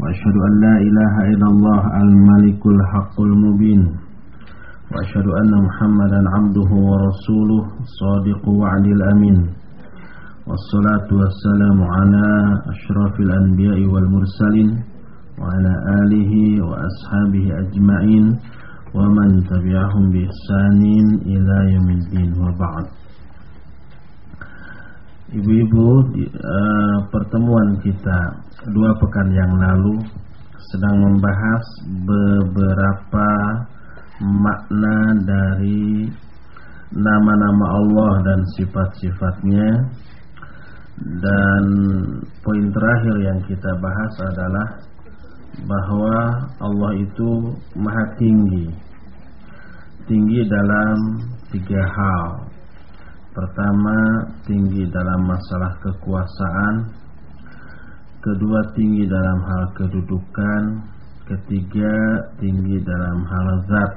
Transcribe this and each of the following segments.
وأشهد أن لا إله إلا الله الملك الحق المبين وأشهد أن محمدا عبده ورسوله صادق وعد الأمين والصلاة والسلام على أشرف الأنبياء والمرسلين وعلى آله وأصحابه أجمعين ومن تبعهم بإحسان إلى يوم الدين وبعد. Ibu-ibu, uh, pertemuan kita dua pekan yang lalu sedang membahas beberapa makna dari nama-nama Allah dan sifat-sifatnya. Dan poin terakhir yang kita bahas adalah bahwa Allah itu maha tinggi. Tinggi dalam tiga hal Pertama, tinggi dalam masalah kekuasaan. Kedua, tinggi dalam hal kedudukan. Ketiga, tinggi dalam hal zat.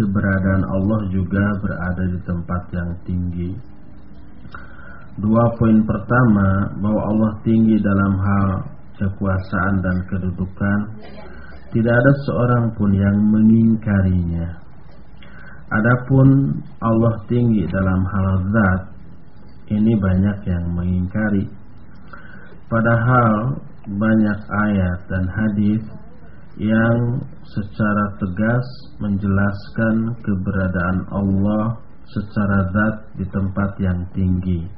Keberadaan Allah juga berada di tempat yang tinggi. Dua poin pertama, bahwa Allah tinggi dalam hal kekuasaan dan kedudukan. Tidak ada seorang pun yang mengingkarinya Adapun Allah tinggi dalam hal zat ini banyak yang mengingkari. Padahal banyak ayat dan hadis yang secara tegas menjelaskan keberadaan Allah secara zat di tempat yang tinggi.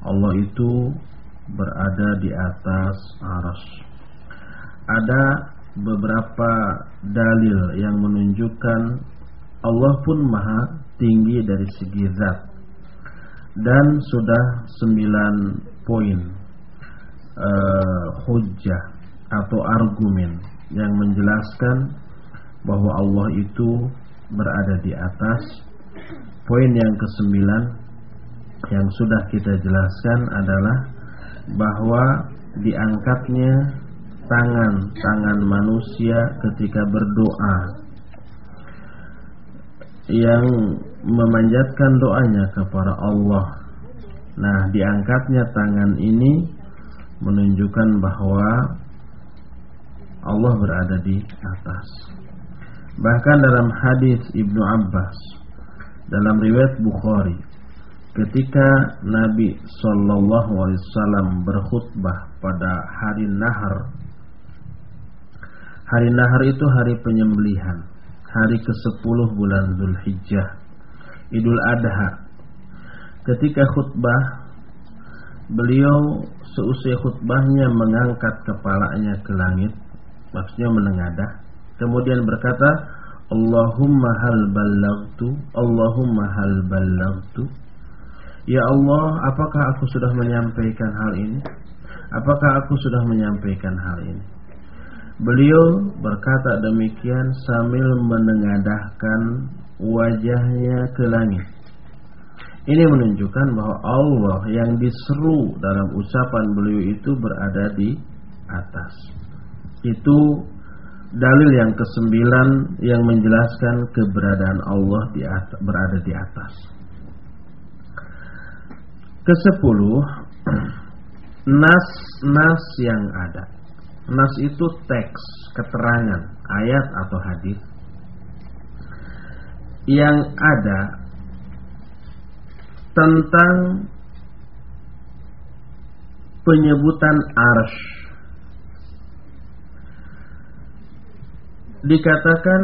Allah itu berada di atas aras. Ada beberapa dalil yang menunjukkan Allah pun maha tinggi dari segi zat. Dan sudah sembilan poin uh, hujah atau argumen yang menjelaskan bahwa Allah itu berada di atas. Poin yang kesembilan yang sudah kita jelaskan adalah bahwa diangkatnya tangan-tangan manusia ketika berdoa yang memanjatkan doanya kepada Allah. Nah, diangkatnya tangan ini menunjukkan bahwa Allah berada di atas. Bahkan dalam hadis Ibnu Abbas dalam riwayat Bukhari ketika Nabi Shallallahu Alaihi Wasallam berkhutbah pada hari Nahar. Hari Nahar itu hari penyembelihan hari ke-10 bulan Zulhijjah Idul Adha. Ketika khutbah beliau seusai khutbahnya mengangkat kepalanya ke langit maksudnya menengadah kemudian berkata Allahumma hal ballagtu Allahumma hal ballagtu. Ya Allah apakah aku sudah menyampaikan hal ini? Apakah aku sudah menyampaikan hal ini Beliau berkata demikian sambil menengadahkan wajahnya ke langit. Ini menunjukkan bahwa Allah yang diseru dalam ucapan beliau itu berada di atas. Itu dalil yang kesembilan yang menjelaskan keberadaan Allah di atas, berada di atas. Kesepuluh, nas-nas yang ada. Nas itu teks, keterangan, ayat atau hadis yang ada tentang penyebutan arsh. Dikatakan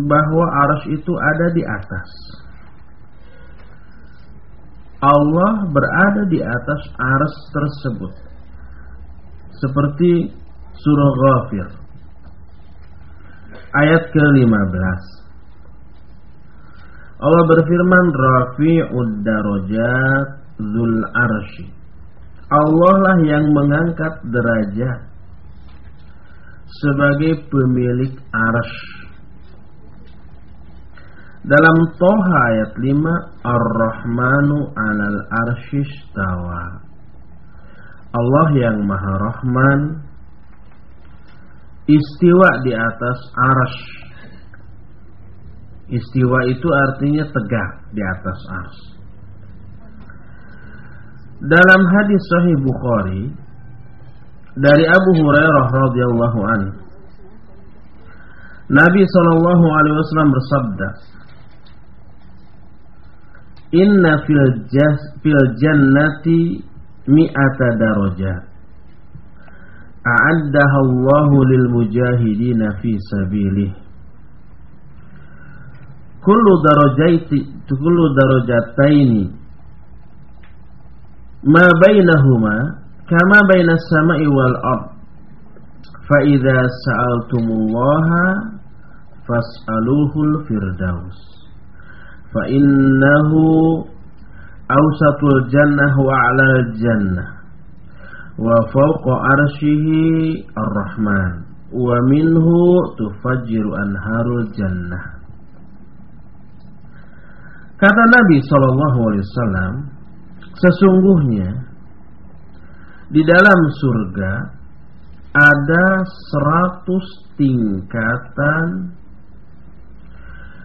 bahwa arsh itu ada di atas. Allah berada di atas arsh tersebut seperti surah Ghafir. Ayat ke-15. Allah berfirman Rafi'ud darajat Zul arshi. Allah lah yang mengangkat derajat sebagai pemilik arsh. Dalam Toha ayat 5 Ar-Rahmanu alal arshistawa Allah yang Maha Rahman istiwa di atas arash. Istiwa itu artinya tegak di atas ars. Dalam hadis Sahih Bukhari, dari Abu Hurairah radhiyallahu anhu Nabi sallallahu alaihi wasallam bersabda Inna fil fil jannati mi'ata darajat a'addaha Allahu lil mujahidin fi sabilih. Kullu darajaiti kullu darajataini ma bainahuma kama bainas sama'i wal ard. Fa idza sa'altumullaha fas'aluhul firdaus. Fa innahu awsatul jannah wa 'alal jannah. Wa fawqa arsyihi ar-rahman. Wa minhu tufajjiru anharul jannah. Kata Nabi sallallahu alaihi wasallam sesungguhnya di dalam surga ada seratus tingkatan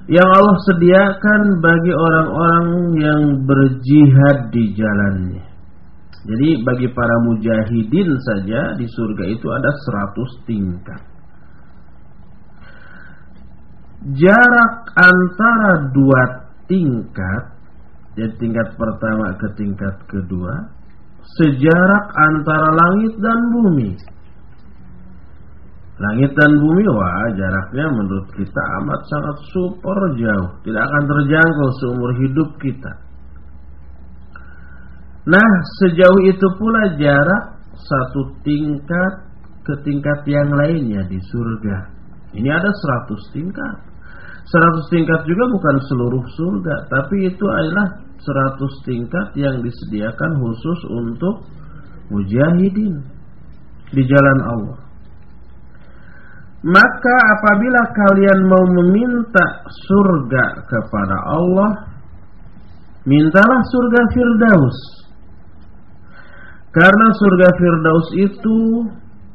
yang Allah sediakan bagi orang-orang yang berjihad di jalannya. Jadi bagi para mujahidin saja di surga itu ada seratus tingkat. Jarak antara dua tingkat, jadi tingkat pertama ke tingkat kedua, sejarak antara langit dan bumi. Langit dan bumi, wah jaraknya menurut kita amat sangat super jauh. Tidak akan terjangkau seumur hidup kita. Nah, sejauh itu pula jarak satu tingkat ke tingkat yang lainnya di surga. Ini ada seratus tingkat. Seratus tingkat juga bukan seluruh surga, tapi itu adalah 100 tingkat yang disediakan khusus untuk mujahidin di jalan Allah. Maka apabila kalian mau meminta surga kepada Allah, mintalah surga Firdaus. Karena surga Firdaus itu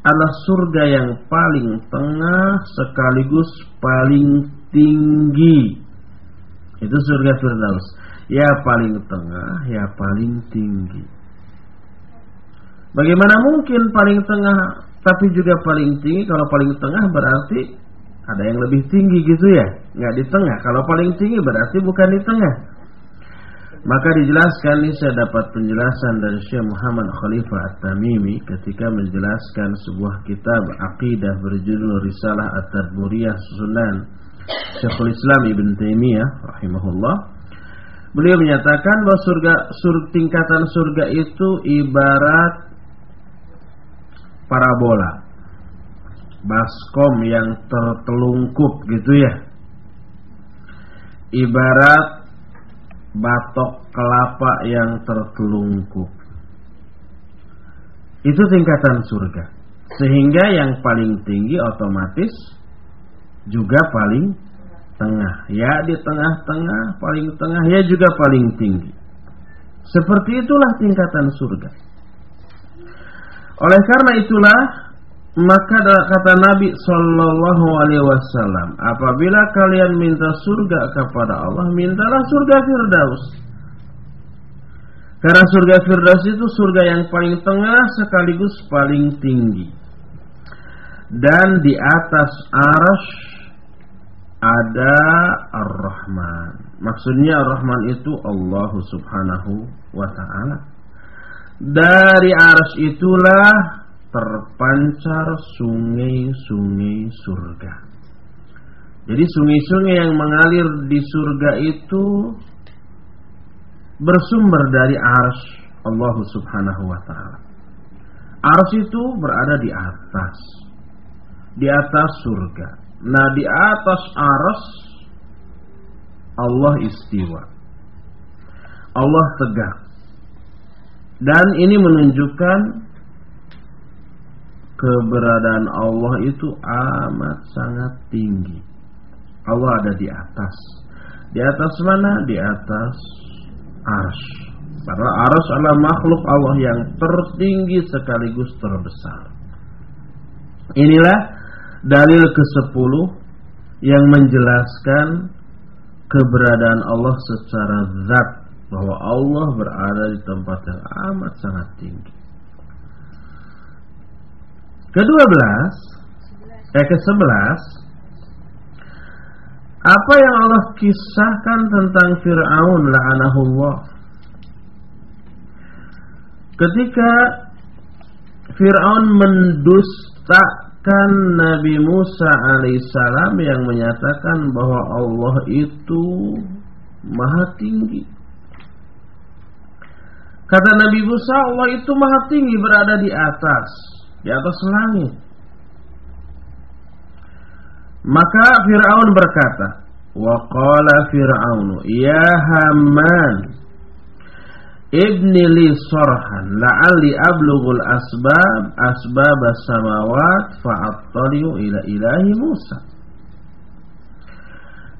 adalah surga yang paling tengah sekaligus paling tinggi. Itu surga Firdaus ya paling tengah, ya paling tinggi. Bagaimana mungkin paling tengah tapi juga paling tinggi? Kalau paling tengah berarti ada yang lebih tinggi gitu ya, nggak di tengah. Kalau paling tinggi berarti bukan di tengah. Maka dijelaskan ini saya dapat penjelasan dari Syekh Muhammad Khalifah At-Tamimi ketika menjelaskan sebuah kitab akidah berjudul Risalah At-Tadmuriyah Sunan Syekhul Islam Ibn Taimiyah rahimahullah Beliau menyatakan bahwa surga sur, tingkatan surga itu ibarat parabola. Baskom yang tertelungkup gitu ya. Ibarat batok kelapa yang tertelungkup. Itu tingkatan surga. Sehingga yang paling tinggi otomatis juga paling tengah ya di tengah-tengah paling tengah ya juga paling tinggi seperti itulah tingkatan surga oleh karena itulah maka kata Nabi Shallallahu Alaihi Wasallam apabila kalian minta surga kepada Allah mintalah surga Firdaus karena surga Firdaus itu surga yang paling tengah sekaligus paling tinggi dan di atas arash ada Ar-Rahman. Maksudnya Ar-Rahman itu Allah Subhanahu wa taala. Dari aras itulah terpancar sungai-sungai surga. Jadi sungai-sungai yang mengalir di surga itu bersumber dari aras Allah Subhanahu wa taala. Aras itu berada di atas. Di atas surga. Nah di atas aras Allah istiwa. Allah tegak. Dan ini menunjukkan keberadaan Allah itu amat sangat tinggi. Allah ada di atas. Di atas mana? Di atas ars. Karena ars adalah makhluk Allah yang tertinggi sekaligus terbesar. Inilah dalil ke-10 yang menjelaskan keberadaan Allah secara zat bahwa Allah berada di tempat yang amat sangat tinggi. Kedua belas, eh ke sebelas, apa yang Allah kisahkan tentang Fir'aun la'anahullah Ketika Fir'aun mendustakan Nabi Musa alaihissalam yang menyatakan bahwa Allah itu maha tinggi Kata Nabi Musa Allah itu maha tinggi berada di atas Di atas langit. Maka Fir'aun berkata Wa qala Fir'aun Ya Haman Ibni li sarhan La'alli ablughul asbab Asbab samawat Fa'attaliu ila ilahi Musa.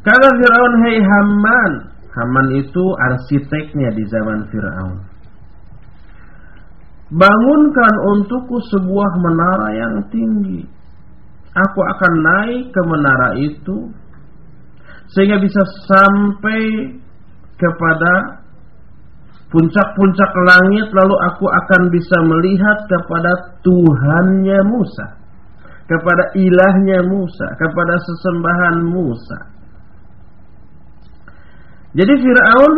Kata Fir'aun Hei Haman Haman itu arsiteknya di zaman Fir'aun Bangunkan untukku sebuah menara yang tinggi. Aku akan naik ke menara itu Sehingga bisa sampai kepada puncak-puncak langit Lalu aku akan bisa melihat kepada Tuhannya Musa Kepada ilahnya Musa Kepada sesembahan Musa. Jadi Fir'aun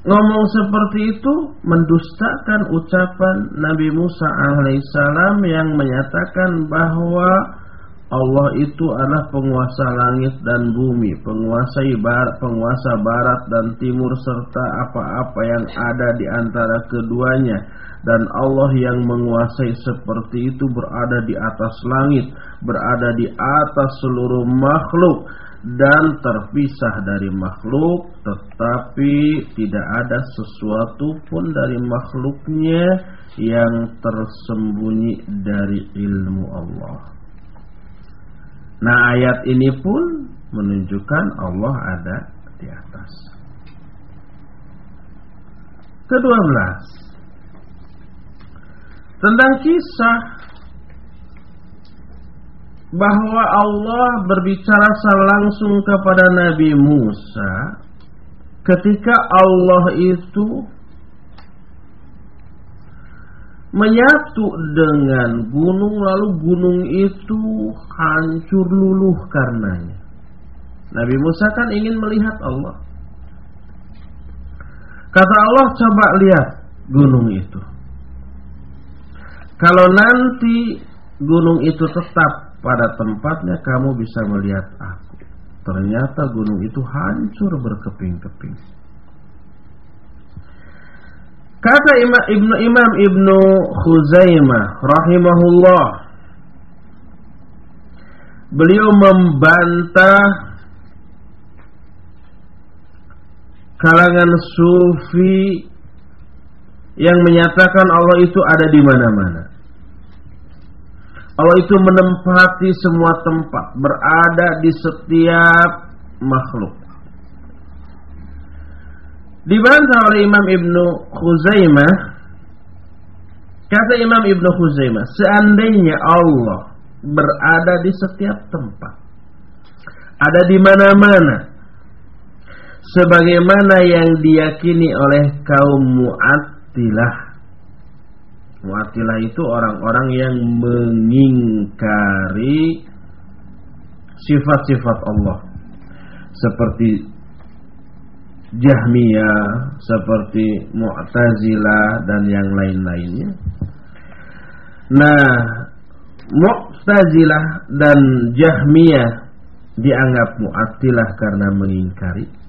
ngomong seperti itu mendustakan ucapan Nabi Musa alaihissalam yang menyatakan bahwa Allah itu adalah penguasa langit dan bumi, penguasa barat, penguasa barat dan timur serta apa-apa yang ada di antara keduanya. Dan Allah yang menguasai seperti itu berada di atas langit, berada di atas seluruh makhluk dan terpisah dari makhluk tetapi tidak ada sesuatu pun dari makhluknya yang tersembunyi dari ilmu Allah. Nah ayat ini pun menunjukkan Allah ada di atas. Kedua belas tentang kisah bahwa Allah berbicara langsung kepada Nabi Musa ketika Allah itu menyatu dengan gunung lalu gunung itu hancur luluh karenanya. Nabi Musa kan ingin melihat Allah. Kata Allah coba lihat gunung itu. Kalau nanti gunung itu tetap pada tempatnya kamu bisa melihat aku. Ternyata gunung itu hancur berkeping-keping. Kata Ibnu Imam Ibnu Khuzaimah rahimahullah Beliau membantah kalangan sufi yang menyatakan Allah itu ada di mana-mana. Allah itu menempati semua tempat, berada di setiap makhluk. Dibantah oleh Imam Ibnu Khuzaimah Kata Imam Ibnu Khuzaimah Seandainya Allah berada di setiap tempat Ada di mana-mana Sebagaimana yang diyakini oleh kaum Mu'attilah Mu'attilah itu orang-orang yang mengingkari sifat-sifat Allah seperti Jahmiyah, seperti Mu'tazilah dan yang lain-lainnya. Nah, Mu'tazilah dan Jahmiyah dianggap Mu'attilah karena mengingkari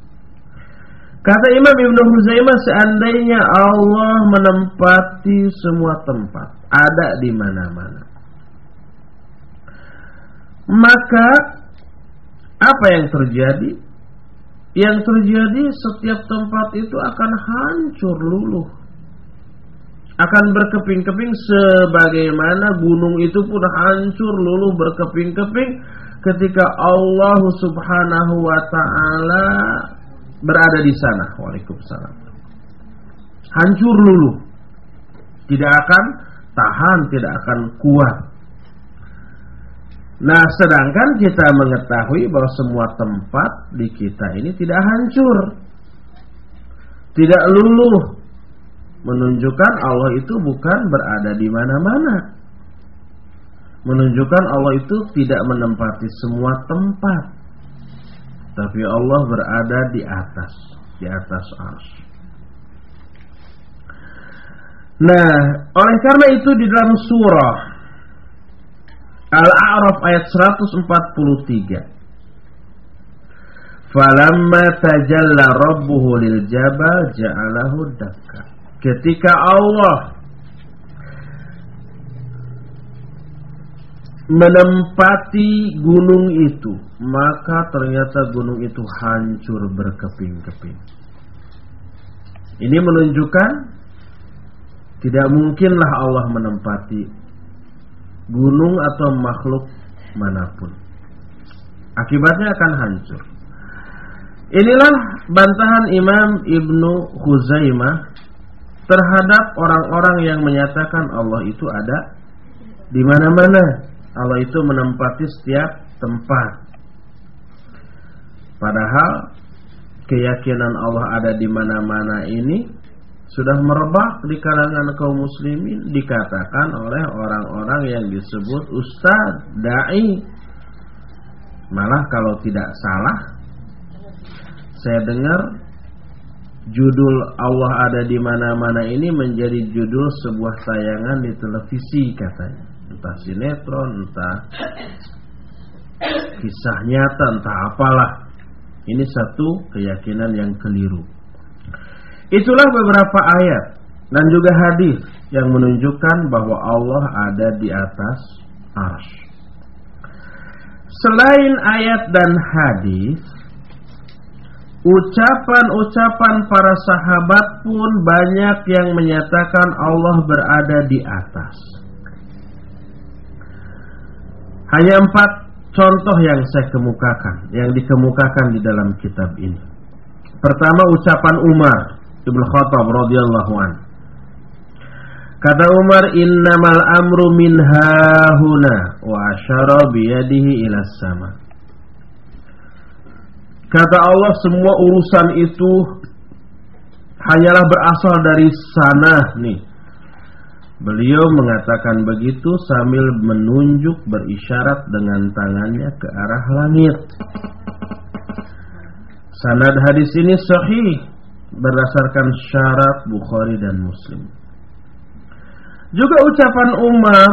Kata Imam Ibn Huzaimah seandainya Allah menempati semua tempat, ada di mana-mana. Maka apa yang terjadi? Yang terjadi setiap tempat itu akan hancur luluh. Akan berkeping-keping sebagaimana gunung itu pun hancur luluh berkeping-keping ketika Allah Subhanahu wa taala berada di sana. Waalaikumsalam. Hancur lulu. Tidak akan tahan, tidak akan kuat. Nah, sedangkan kita mengetahui bahwa semua tempat di kita ini tidak hancur. Tidak luluh. Menunjukkan Allah itu bukan berada di mana-mana. menunjukkan Allah itu tidak menempati semua tempat tapi Allah berada di atas di atas ars. Nah, oleh karena itu di dalam surah Al-A'raf ayat 143 Falamma tajalla rabbuhu lil jabal ja'alahu dakka. Ketika Allah menempati gunung itu, maka ternyata gunung itu hancur berkeping-keping. Ini menunjukkan tidak mungkinlah Allah menempati gunung atau makhluk mana pun. Akibatnya akan hancur. Inilah bantahan Imam Ibnu Khuzaimah terhadap orang-orang yang menyatakan Allah itu ada di mana-mana. Allah itu menempati setiap tempat. Padahal keyakinan Allah ada di mana-mana ini sudah merebak di kalangan kaum muslimin dikatakan oleh orang-orang yang disebut ustaz, dai. Malah kalau tidak salah saya dengar judul Allah ada di mana-mana ini menjadi judul sebuah tayangan di televisi katanya entah sinetron, entah kisah nyata, entah apalah. Ini satu keyakinan yang keliru. Itulah beberapa ayat dan juga hadis yang menunjukkan bahwa Allah ada di atas ars. Selain ayat dan hadis, ucapan-ucapan para sahabat pun banyak yang menyatakan Allah berada di atas. Hanya empat contoh yang saya kemukakan, yang dikemukakan di dalam kitab ini. Pertama ucapan Umar Ibn Khattab radhiyallahu an. Kata Umar, "Innamal amru min hahuna wa asyara biyadihi ila sama." Kata Allah, semua urusan itu hanyalah berasal dari sana nih Beliau mengatakan begitu sambil menunjuk berisyarat dengan tangannya ke arah langit. Sanad hadis ini sahih berdasarkan syarat Bukhari dan Muslim. Juga ucapan Umar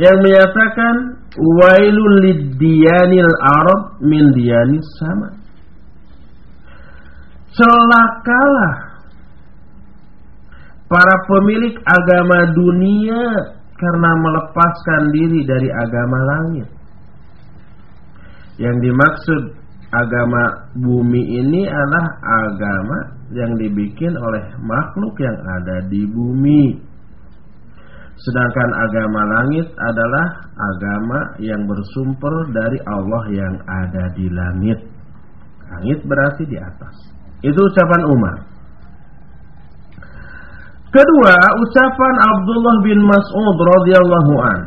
yang menyatakan wailul lidyanil arab min diyanis sama. Celakalah para pemilik agama dunia karena melepaskan diri dari agama langit. Yang dimaksud agama bumi ini adalah agama yang dibikin oleh makhluk yang ada di bumi. Sedangkan agama langit adalah agama yang bersumber dari Allah yang ada di langit. Langit berarti di atas. Itu ucapan Umar. Kedua, ucapan Abdullah bin Mas'ud radhiyallahu an.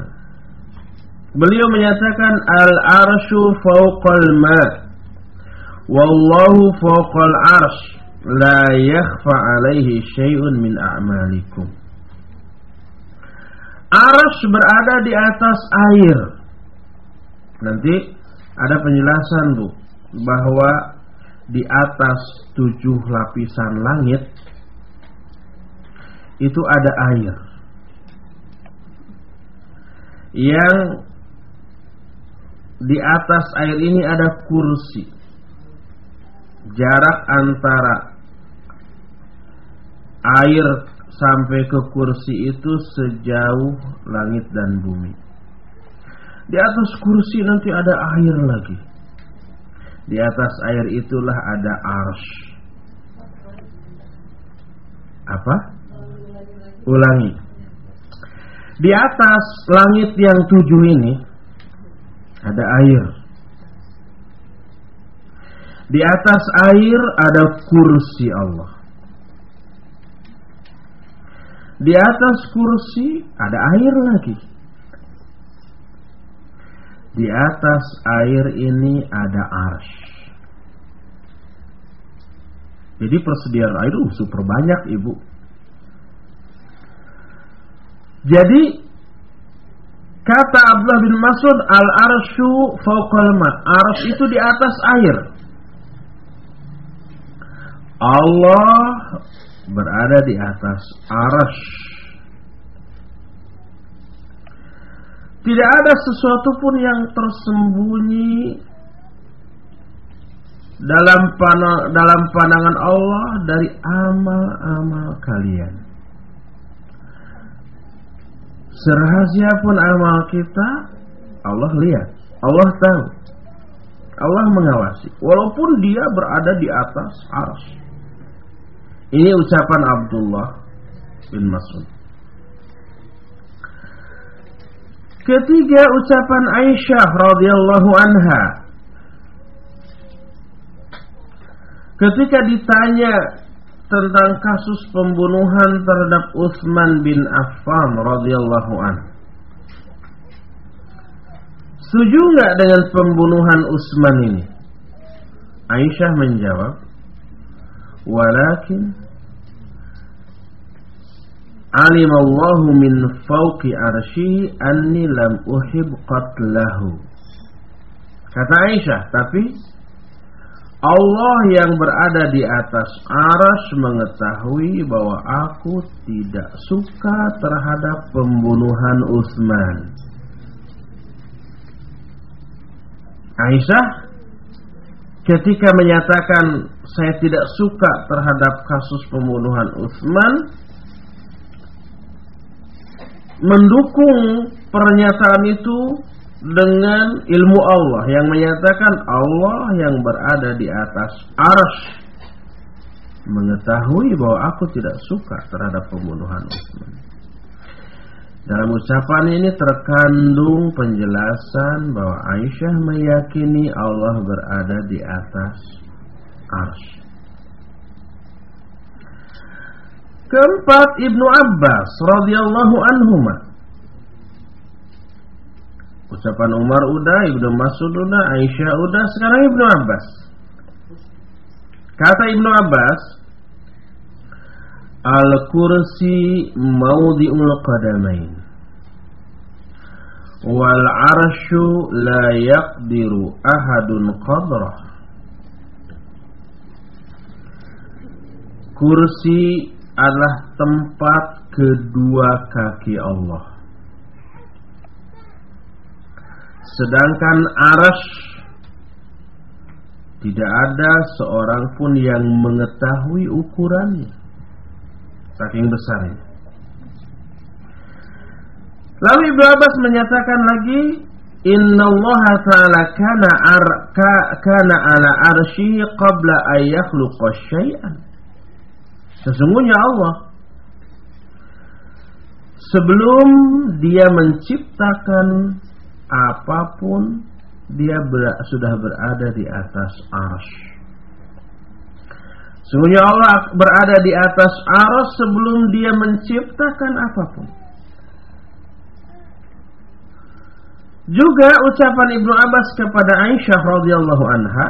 Beliau menyatakan al-arsyu fawqal ma. Wallahu fawqal arsh. La yakhfa alaihi syai'un min a'malikum. Arsh berada di atas air. Nanti ada penjelasan Bu bahwa di atas tujuh lapisan langit itu ada air. Yang di atas air ini ada kursi. Jarak antara air sampai ke kursi itu sejauh langit dan bumi. Di atas kursi nanti ada air lagi. Di atas air itulah ada arsh. Apa Ulangi. Di atas langit yang tujuh ini ada air. Di atas air ada kursi Allah. Di atas kursi ada air lagi. Di atas air ini ada arsh. Jadi persediaan air uh, super banyak ibu. Jadi Kata Abdullah bin Mas'ud, al-arsyu fauqal ma. Itu di atas air. Allah berada di atas arsy. Tidak ada sesuatu pun yang tersembunyi dalam panang, dalam pandangan Allah dari amal-amal kalian. Serahasia pun amal kita, Allah lihat, Allah tahu, Allah mengawasi. Walaupun dia berada di atas ars. Ini ucapan Abdullah bin Mas'ud. Ketiga ucapan Aisyah radhiyallahu anha Ketika ditanya tentang kasus pembunuhan terhadap Utsman bin Affan radhiyallahu an. Setuju nggak dengan pembunuhan Utsman ini? Aisyah menjawab, "Walakin alim Allah min fawqi arsy anni lam uhib qatlahu." Kata Aisyah, tapi Allah yang berada di atas aras mengetahui bahwa aku tidak suka terhadap pembunuhan Utsman. Aisyah ketika menyatakan saya tidak suka terhadap kasus pembunuhan Utsman mendukung pernyataan itu dengan ilmu Allah yang menyatakan Allah yang berada di atas arsh mengetahui bahwa aku tidak suka terhadap pembunuhan Utsman. Dalam ucapan ini terkandung penjelasan bahwa Aisyah meyakini Allah berada di atas arsh. Keempat Ibnu Abbas radhiyallahu anhumah Ucapan Umar udah, Ibnu Mas'ud udah, Aisyah udah, sekarang Ibnu Abbas. Kata Ibnu Abbas, Al-kursi maudhi'ul qadamain. Wal arsyu la yaqdiru ahadun qadrah. Kursi adalah tempat kedua kaki Allah. Sedangkan aras tidak ada seorang pun yang mengetahui ukurannya. Saking besarnya. Lalu Ibnu Abbas menyatakan lagi, Inna Allah Ta'ala kana, ar, ka, kana ala arsy qabla an yakhluqa syai'an. Sesungguhnya Allah sebelum dia menciptakan apa pun dia ber, sudah berada di atas arsh. Sungguhnya Allah berada di atas arsh sebelum dia menciptakan apa pun. Juga ucapan Ibnu Abbas kepada Aisyah radhiyallahu anha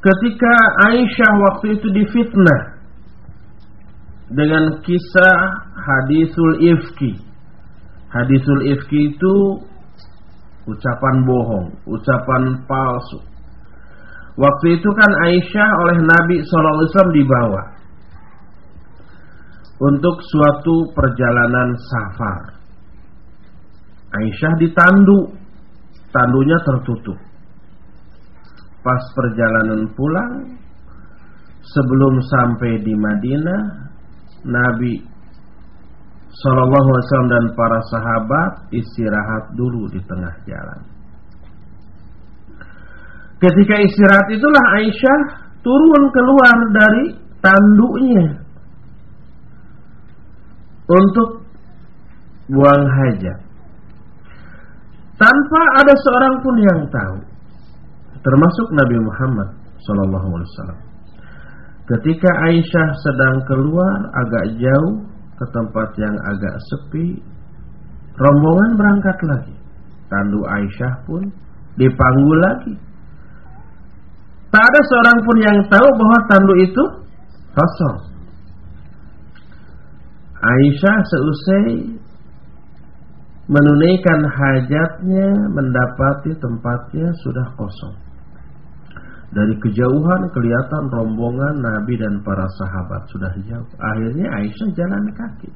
ketika Aisyah waktu itu difitnah dengan kisah hadisul ifki Hadisul ifki itu ucapan bohong, ucapan palsu. Waktu itu kan Aisyah oleh Nabi SAW dibawa untuk suatu perjalanan safar. Aisyah ditandu, tandunya tertutup. Pas perjalanan pulang, sebelum sampai di Madinah, Nabi Sallallahu Alaihi Wasallam dan para sahabat istirahat dulu di tengah jalan. Ketika istirahat itulah Aisyah turun keluar dari tanduknya untuk buang hajat. Tanpa ada seorang pun yang tahu, termasuk Nabi Muhammad Sallallahu Alaihi Wasallam. Ketika Aisyah sedang keluar agak jauh ke tempat yang agak sepi. Rombongan berangkat lagi. Tandu Aisyah pun dipanggul lagi. Tak ada seorang pun yang tahu bahwa tandu itu kosong. Aisyah seusai menunaikan hajatnya mendapati tempatnya sudah kosong. Dari kejauhan kelihatan rombongan Nabi dan para sahabat sudah jauh. Akhirnya Aisyah jalan kaki.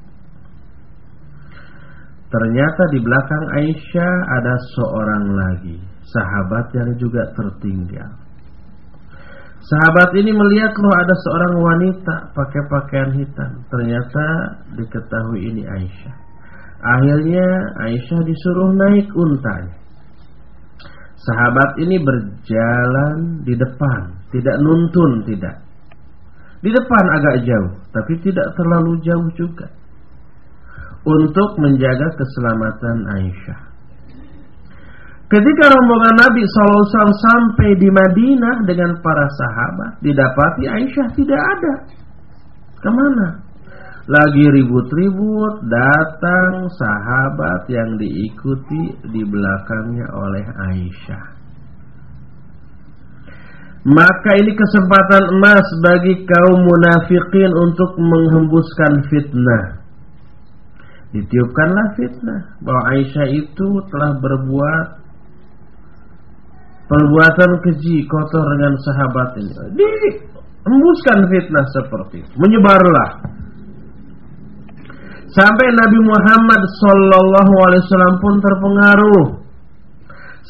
Ternyata di belakang Aisyah ada seorang lagi, sahabat yang juga tertinggal. Sahabat ini melihat loh ada seorang wanita pakai pakaian hitam. Ternyata diketahui ini Aisyah. Akhirnya Aisyah disuruh naik untanya. Sahabat ini berjalan di depan, tidak nuntun, tidak. Di depan agak jauh, tapi tidak terlalu jauh juga. Untuk menjaga keselamatan Aisyah. Ketika rombongan Nabi SAW sampai di Madinah dengan para sahabat, didapati Aisyah tidak ada. Ke mana? Lagi ribut-ribut datang sahabat yang diikuti di belakangnya oleh Aisyah. Maka ini kesempatan emas bagi kaum munafikin untuk menghembuskan fitnah. Ditiupkanlah fitnah bahwa Aisyah itu telah berbuat perbuatan keji kotor dengan sahabat ini. Dihembuskan fitnah seperti itu. Menyebarlah Sampai Nabi Muhammad Sallallahu Alaihi Wasallam pun terpengaruh.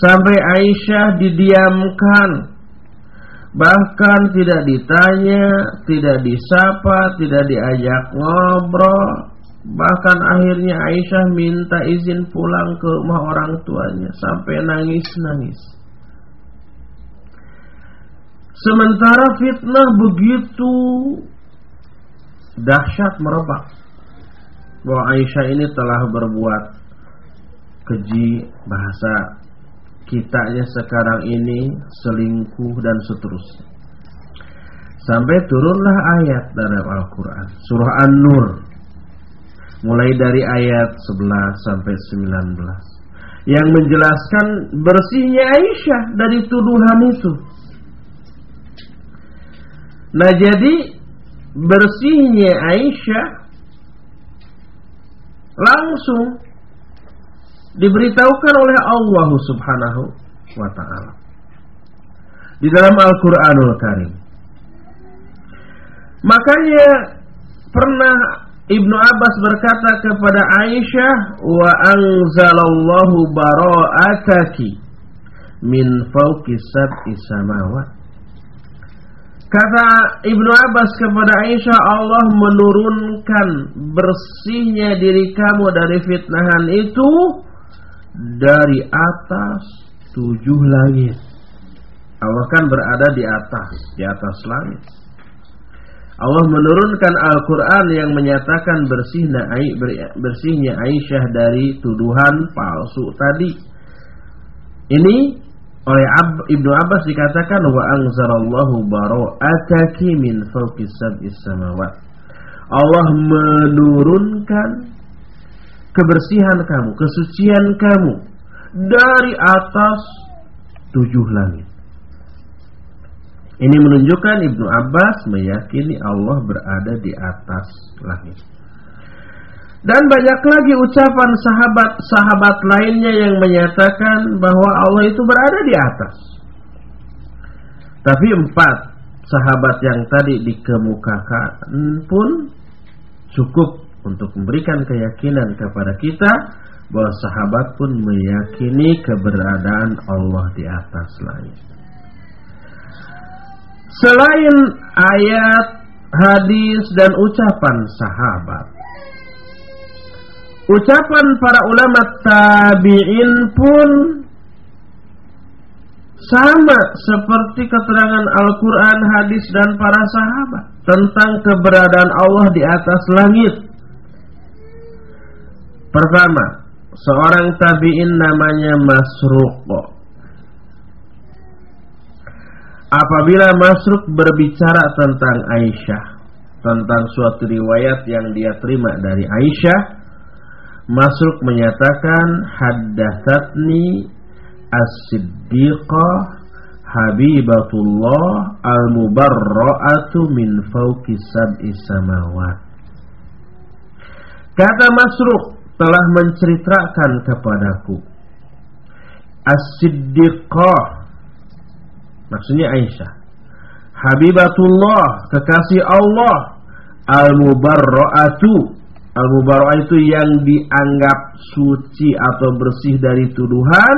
Sampai Aisyah didiamkan, bahkan tidak ditanya, tidak disapa, tidak diajak ngobrol. Bahkan akhirnya Aisyah minta izin pulang ke rumah orang tuanya sampai nangis-nangis. Sementara fitnah begitu dahsyat merebak bahwa Aisyah ini telah berbuat keji bahasa kitanya sekarang ini selingkuh dan seterusnya. Sampai turunlah ayat dalam Al-Quran Surah An-Nur. Mulai dari ayat 11 sampai 19 Yang menjelaskan bersihnya Aisyah dari tuduhan itu. Nah jadi bersihnya Aisyah langsung diberitahukan oleh Allah Subhanahu wa taala. Di dalam Al-Qur'anul Karim. Makanya pernah Ibnu Abbas berkata kepada Aisyah wa anzalallahu bara'ataki min fawqi sab'i samawat Kata Ibnu Abbas kepada Aisyah Allah menurunkan bersihnya diri kamu dari fitnahan itu dari atas tujuh langit. Allah kan berada di atas, di atas langit. Allah menurunkan Al-Quran yang menyatakan bersihnya, bersihnya Aisyah dari tuduhan palsu tadi. Ini oleh Ab, Ibnu Abbas dikatakan wa anzarallahu bara'ataki min fawqi sab'is samawat. Allah menurunkan kebersihan kamu, kesucian kamu dari atas tujuh langit. Ini menunjukkan Ibnu Abbas meyakini Allah berada di atas langit. Dan banyak lagi ucapan sahabat-sahabat lainnya yang menyatakan bahwa Allah itu berada di atas. Tapi empat sahabat yang tadi dikemukakan pun cukup untuk memberikan keyakinan kepada kita bahwa sahabat pun meyakini keberadaan Allah di atas langit. Selain ayat, hadis dan ucapan sahabat, Ucapan para ulama tabi'in pun sama seperti keterangan Al-Quran, hadis dan para sahabat tentang keberadaan Allah di atas langit. Pertama, seorang tabi'in namanya Masruq. Apabila Masruq berbicara tentang Aisyah, tentang suatu riwayat yang dia terima dari Aisyah, Masruk menyatakan haddatsatni as-siddiqah habibatullah al-mubarra'atu min fawqi sab'i samawat. Kata Masruq telah menceritakan kepadaku As-Siddiqah Maksudnya Aisyah Habibatullah Kekasih Allah Al-Mubarra'atu Al-Mubarra'ah itu yang dianggap suci atau bersih dari tuduhan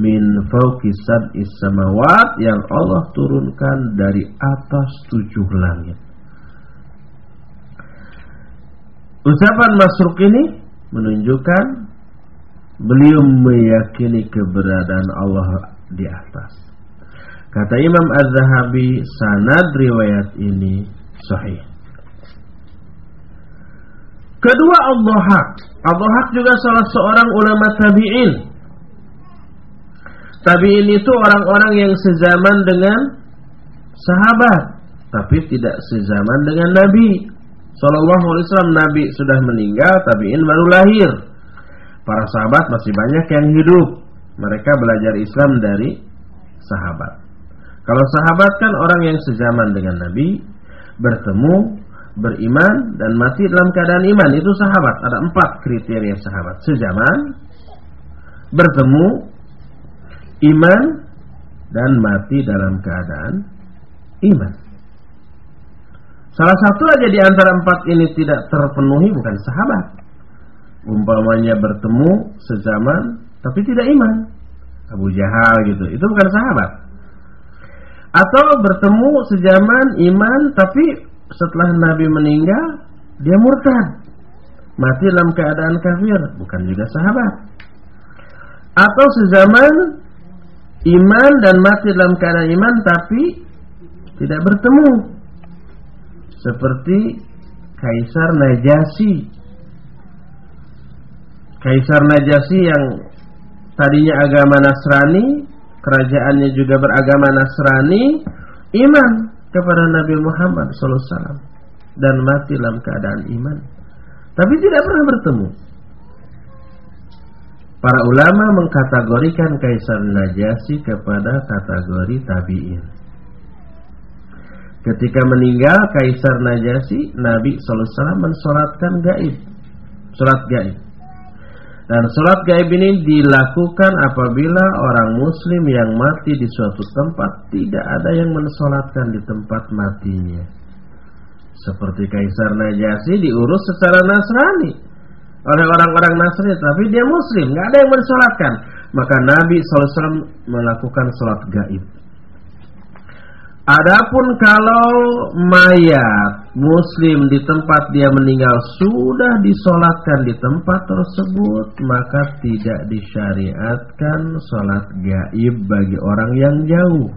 min fauqis sab'is samawat yang Allah turunkan dari atas tujuh langit. Ucapan Masruk ini menunjukkan beliau meyakini keberadaan Allah di atas. Kata Imam Az-Zahabi, sanad riwayat ini sahih. Kedua Allah Haq. Allah Haq juga salah seorang ulama tabi'in Tabi'in itu orang-orang yang sezaman dengan sahabat, tapi tidak sezaman dengan Nabi. Sallallahu alaihi wasallam Nabi sudah meninggal, tabi'in baru lahir. Para sahabat masih banyak yang hidup. Mereka belajar Islam dari sahabat. Kalau sahabat kan orang yang sezaman dengan Nabi, bertemu, beriman dan mati dalam keadaan iman. Itu sahabat. Ada empat kriteria sahabat. Sezaman, bertemu, iman dan mati dalam keadaan iman. Salah satu aja di antara empat ini tidak terpenuhi bukan sahabat. Umpamanya bertemu sezaman tapi tidak iman. Abu Jahal gitu, itu bukan sahabat. Atau bertemu sezaman iman tapi setelah Nabi meninggal dia murtad. Mati dalam keadaan kafir, bukan juga sahabat. Atau sezaman iman dan mati dalam keadaan iman tapi tidak bertemu seperti Kaisar Najasi Kaisar Najasi yang tadinya agama Nasrani kerajaannya juga beragama Nasrani iman kepada Nabi Muhammad SAW dan mati dalam keadaan iman tapi tidak pernah bertemu Para ulama mengkategorikan Kaisar Najasyi kepada kategori tabi'in. Ketika meninggal Kaisar Najasyi, Nabi SAW mensolatkan gaib. Solat gaib. Dan solat gaib ini dilakukan apabila orang muslim yang mati di suatu tempat tidak ada yang mensolatkan di tempat matinya. Seperti Kaisar Najasyi diurus secara Nasrani oleh orang-orang Nasrani tapi dia muslim nggak ada yang mensolatkan maka Nabi SAW melakukan sholat gaib Adapun kalau mayat muslim di tempat dia meninggal sudah disolatkan di tempat tersebut maka tidak disyariatkan sholat gaib bagi orang yang jauh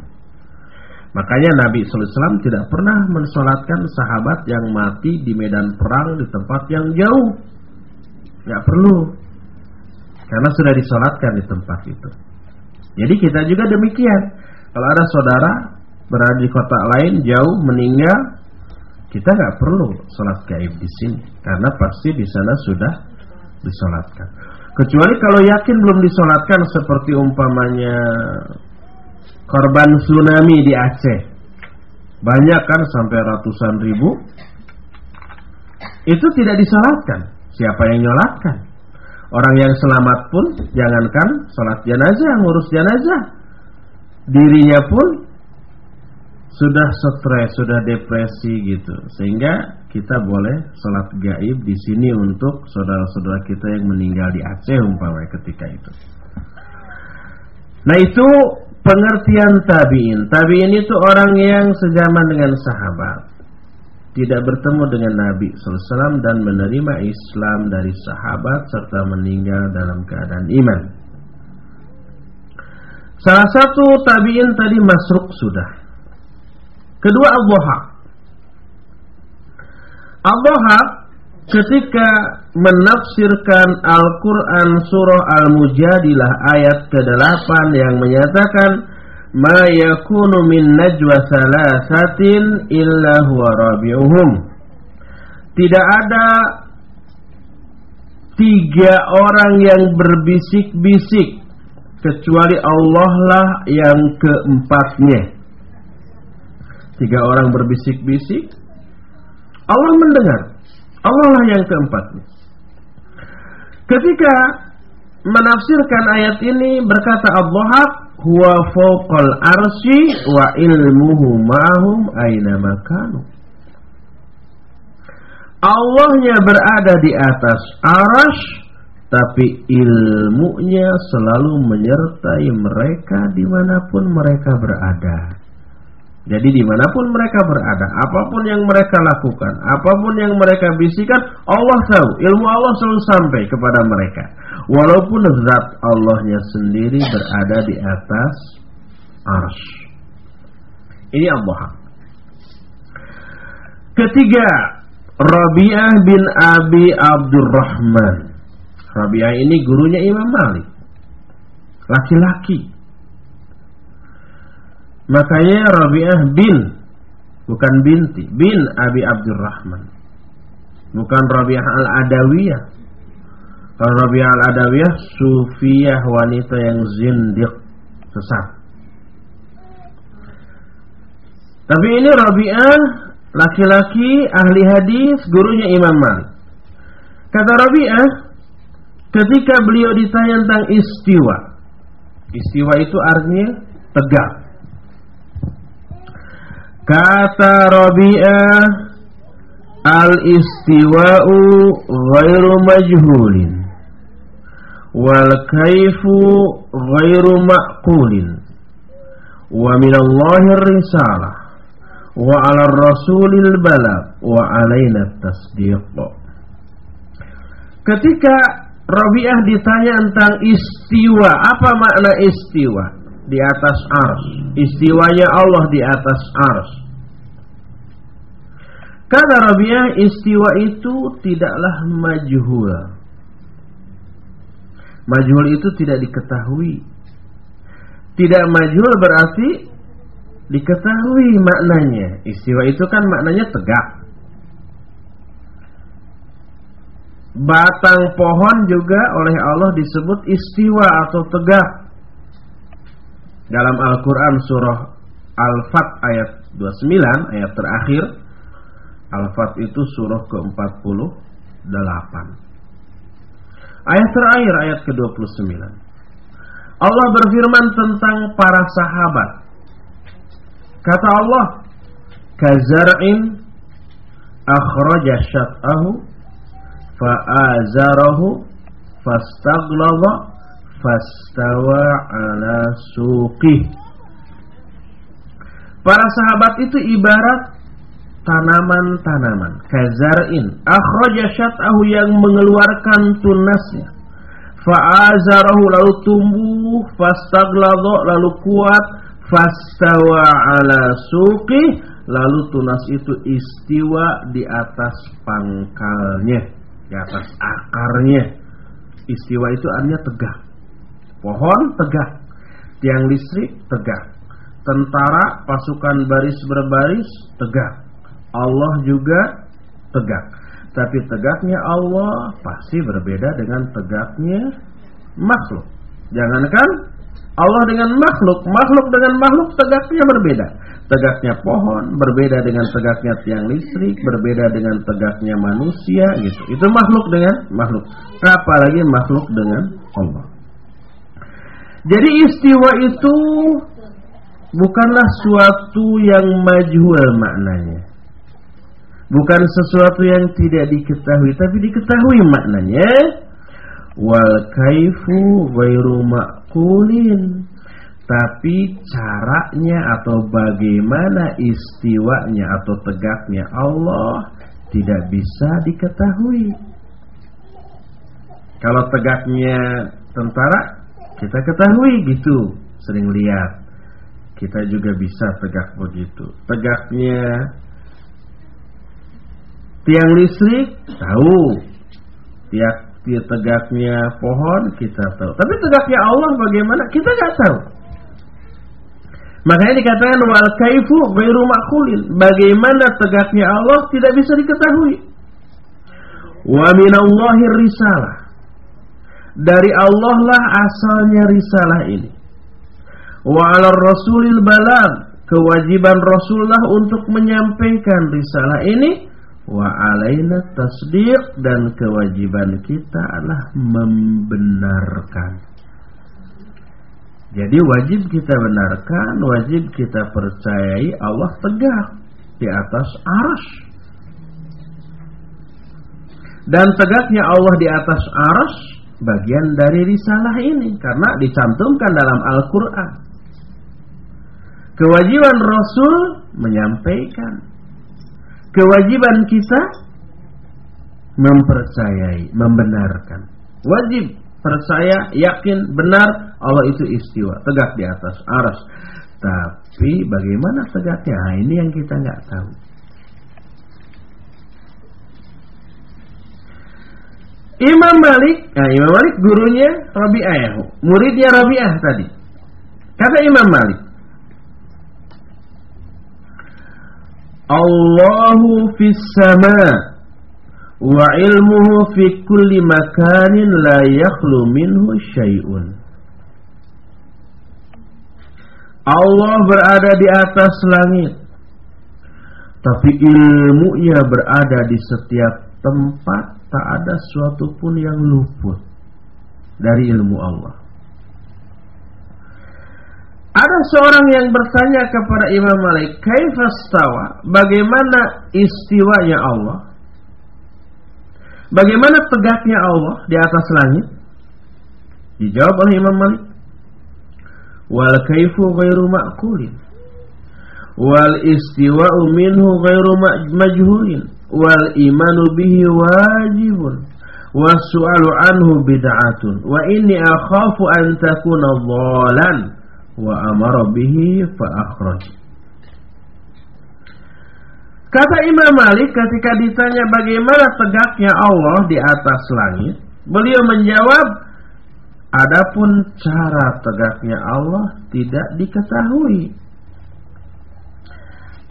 Makanya Nabi SAW tidak pernah mensolatkan sahabat yang mati di medan perang di tempat yang jauh nggak perlu karena sudah disolatkan di tempat itu. Jadi kita juga demikian. Kalau ada saudara berada di kota lain jauh meninggal, kita nggak perlu sholat gaib di sini karena pasti di sana sudah disolatkan. Kecuali kalau yakin belum disolatkan seperti umpamanya korban tsunami di Aceh, banyak kan sampai ratusan ribu, itu tidak disolatkan. Siapa yang nyolatkan? Orang yang selamat pun jangankan sholat jenazah, ngurus jenazah. Dirinya pun sudah stres, sudah depresi gitu. Sehingga kita boleh sholat gaib di sini untuk saudara-saudara kita yang meninggal di Aceh umpamanya ketika itu. Nah itu pengertian tabiin. Tabiin itu orang yang sejaman dengan sahabat tidak bertemu dengan Nabi SAW dan menerima Islam dari sahabat serta meninggal dalam keadaan iman. Salah satu tabiin tadi masruk sudah. Kedua Al-Dhaha. Al-Dhaha ketika menafsirkan Al-Quran surah Al-Mujadilah ayat ke-8 yang menyatakan ma yakunu min najwa salasatin illa huwa rabi'uhum tidak ada tiga orang yang berbisik-bisik kecuali Allah lah yang keempatnya tiga orang berbisik-bisik Allah mendengar Allah lah yang keempatnya Ketika menafsirkan ayat ini berkata Allah huwa fawqal arsy wa ilmuhu ma'hum aina makanu. Allahnya berada di atas aras tapi ilmunya selalu menyertai mereka di mana pun mereka berada. Jadi di mana pun mereka berada, apa pun yang mereka lakukan, apa pun yang mereka bisikan, Allah tahu. Ilmu Allah selalu sampai kepada mereka. Walaupun zat Allahnya sendiri berada di atas ars. Ini Allah. Ketiga, Rabi'ah bin Abi Abdurrahman. Rabi'ah ini gurunya Imam Malik. Laki-laki Makanya Rabi'ah bin bukan binti, bin Abi Abdurrahman. Bukan Rabi'ah Al-Adawiyah. Kalau Rabi'ah Al-Adawiyah sufiyah wanita yang zindiq, sesat. Tapi ini Rabi'ah laki-laki ahli hadis, gurunya Imam Malik. Kata Rabi'ah, ketika beliau ditanya tentang istiwa. Istiwa itu artinya tegak Kata Rabi'ah Al-istiwa'u ghairu majhulin Wal kaifu ghairu ma'kulin Wa minallahi risalah Wa ala rasulil balak Wa alaina tasdiq Ketika Rabi'ah ditanya tentang istiwa Apa makna istiwa? Di atas ars. Istiwanya Allah di atas ars. Kata Rabi'ah istiwa itu tidaklah majhul. Majhul itu tidak diketahui. Tidak majhul berarti diketahui maknanya. Istiwa itu kan maknanya tegak. Batang pohon juga oleh Allah disebut istiwa atau tegak dalam Al-Quran surah Al-Fat ayat 29 ayat terakhir Al-Fat itu surah ke-48 ayat terakhir ayat ke-29 Allah berfirman tentang para sahabat. Kata Allah kazar'in akhraja syat'ahu fa'azarahu fastawa ala suqih. Para sahabat itu ibarat tanaman-tanaman kazar'in akhraja syat'ahu yang mengeluarkan tunasnya. Fa'azarahu lalu tumbuh fastagladha lalu kuat. Fastawa ala suqih lalu tunas itu istiwa di atas pangkalnya di atas akarnya. Istiwa itu artinya tegak Pohon tegak, tiang listrik tegak, tentara pasukan baris berbaris tegak, Allah juga tegak. Tapi tegaknya Allah pasti berbeda dengan tegaknya makhluk. Jangankan Allah dengan makhluk, makhluk dengan makhluk tegaknya berbeda. Tegaknya pohon berbeda dengan tegaknya tiang listrik, berbeda dengan tegaknya manusia gitu. Itu makhluk dengan makhluk. Apalagi makhluk dengan Allah. Jadi istiwa itu bukanlah suatu yang majhul maknanya. Bukan sesuatu yang tidak diketahui, tapi diketahui maknanya. Wal kaifu ghairu makulin. Tapi caranya atau bagaimana istiwanya atau tegaknya Allah tidak bisa diketahui. Kalau tegaknya tentara kita ketahui gitu, sering lihat. Kita juga bisa tegak begitu. Tegaknya tiang listrik tahu. Tiap tegaknya pohon kita tahu. Tapi tegaknya Allah bagaimana? Kita nggak tahu. Makanya dikatakan wal kaifu ghairu makulin. Bagaimana tegaknya Allah tidak bisa diketahui. Wa minallahi risalah dari Allah lah asalnya risalah ini. Wa 'ala rasulil balag, kewajiban Rasulullah untuk menyampaikan risalah ini wa alaina tasdiq dan kewajiban kita adalah membenarkan. Jadi wajib kita benarkan, wajib kita percayai Allah tegak di atas aras. Dan tegaknya Allah di atas aras bagian dari risalah ini karena dicantumkan dalam Al-Qur'an. Kewajiban Rasul menyampaikan kewajiban kita mempercayai, membenarkan. Wajib percaya, yakin, benar Allah itu istiwa, tegak di atas aras. Tapi bagaimana tegaknya? Nah, ini yang kita nggak tahu. Imam Malik, nah Imam Malik gurunya Rabi'ah, muridnya Rabi'ah tadi. Kata Imam Malik, Allahu fis sama wa ilmuhu fi kulli makanin la yakhlu minhu syai'un. Allah berada di atas langit tapi ilmunya berada di setiap tempat tak ada suatu pun yang luput dari ilmu Allah. Ada seorang yang bertanya kepada Imam Malik, "Kaifastawa? Bagaimana istiwanya Allah? Bagaimana tegaknya Allah di atas langit?" Dijawab oleh Imam Malik, "Wal kaifu ghairu ma'kulin." Wal istiwa'u minhu ghairu majhulin wal imanu bihi wajibun was-su'alu anhu bid'atun wa inni akhafu an takuna dhalan wa amara bihi fa akhraj. Kata Imam Malik ketika ditanya bagaimana tegaknya Allah di atas langit, beliau menjawab, adapun cara tegaknya Allah tidak diketahui.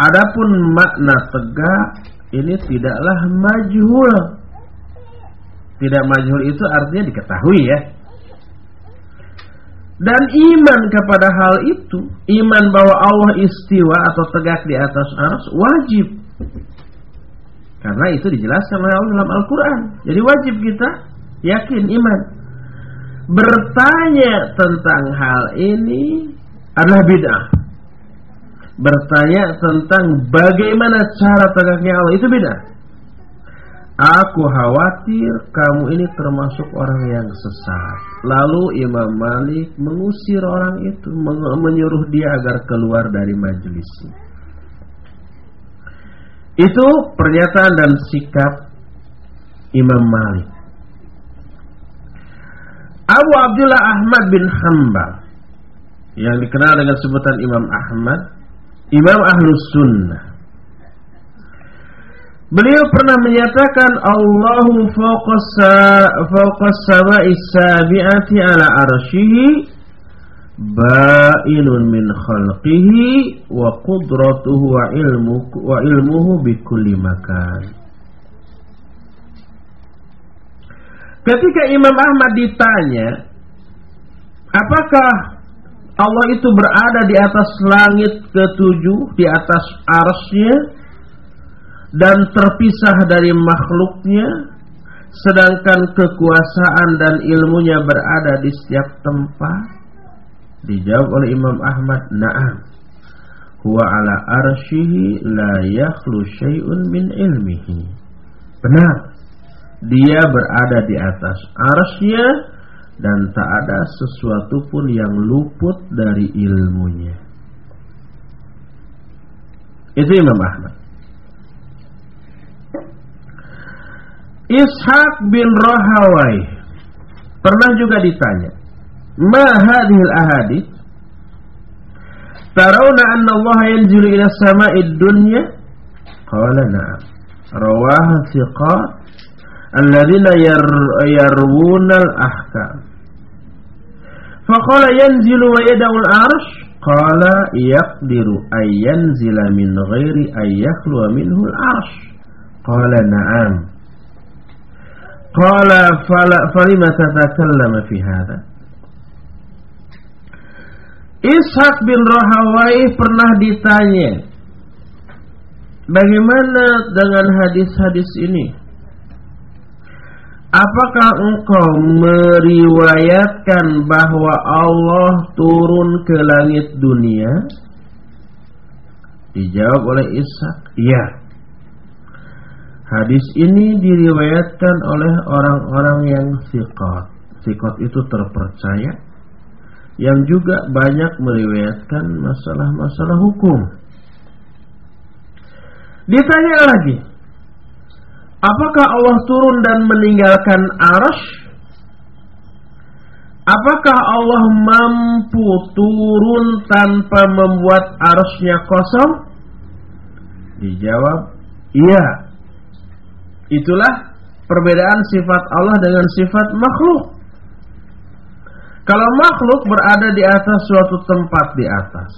Adapun makna tegak ini tidaklah majhul. Tidak majhul itu artinya diketahui ya. Dan iman kepada hal itu, iman bahwa Allah istiwa atau tegak di atas aras wajib. Karena itu dijelaskan oleh Allah dalam Al-Quran. Jadi wajib kita yakin iman. Bertanya tentang hal ini adalah bid'ah. Bertanya tentang bagaimana cara tegaknya Allah itu bid'ah. Aku khawatir kamu ini termasuk orang yang sesat. Lalu Imam Malik mengusir orang itu, menyuruh dia agar keluar dari majelis. Itu pernyataan dan sikap Imam Malik. Abu Abdullah Ahmad bin Hambal yang dikenal dengan sebutan Imam Ahmad, Imam Ahlus Sunnah Beliau pernah menyatakan Allahu fawqas sama'i sabi'ati ala arsyihi ba'inun min khalqihi wa qudratuhu wa ilmuhu wa ilmuhu bi kulli makan. Ketika Imam Ahmad ditanya, apakah Allah itu berada di atas langit ketujuh, di atas arsnya? dan terpisah dari makhluknya sedangkan kekuasaan dan ilmunya berada di setiap tempat dijawab oleh Imam Ahmad na'am huwa ala arsyihi la yakhlu syai'un min ilmihi benar dia berada di atas arsy dan tak ada sesuatu pun yang luput dari ilmunya itu Imam Ahmad Ishaq bin Rahawai pernah juga ditanya, "Ma hadhil ahadith?" Tarawna anna Allah yanzilu ila sama'id dunya? Qala na'am. Rawaha thiqat yar yarwuna al-ahkam. Faqala yanzilu wa yada'u al-arsh? Qala yaqdiru ay yanzila min ghairi ay yakhluwa minhu al-arsh. Qala na'am. Qala falima tatakallama fi hadha Ishaq bin Rahawai pernah ditanya bagaimana dengan hadis-hadis ini? Apakah engkau meriwayatkan bahwa Allah turun ke langit dunia? Dijawab oleh Ishak, iya. Hadis ini diriwayatkan oleh orang-orang yang sikot. Sikot itu terpercaya. Yang juga banyak meriwayatkan masalah-masalah hukum. Ditanya lagi, apakah Allah turun dan meninggalkan arash? Apakah Allah mampu turun tanpa membuat arusnya kosong? Dijawab, iya. Itulah perbedaan sifat Allah dengan sifat makhluk. Kalau makhluk berada di atas suatu tempat di atas,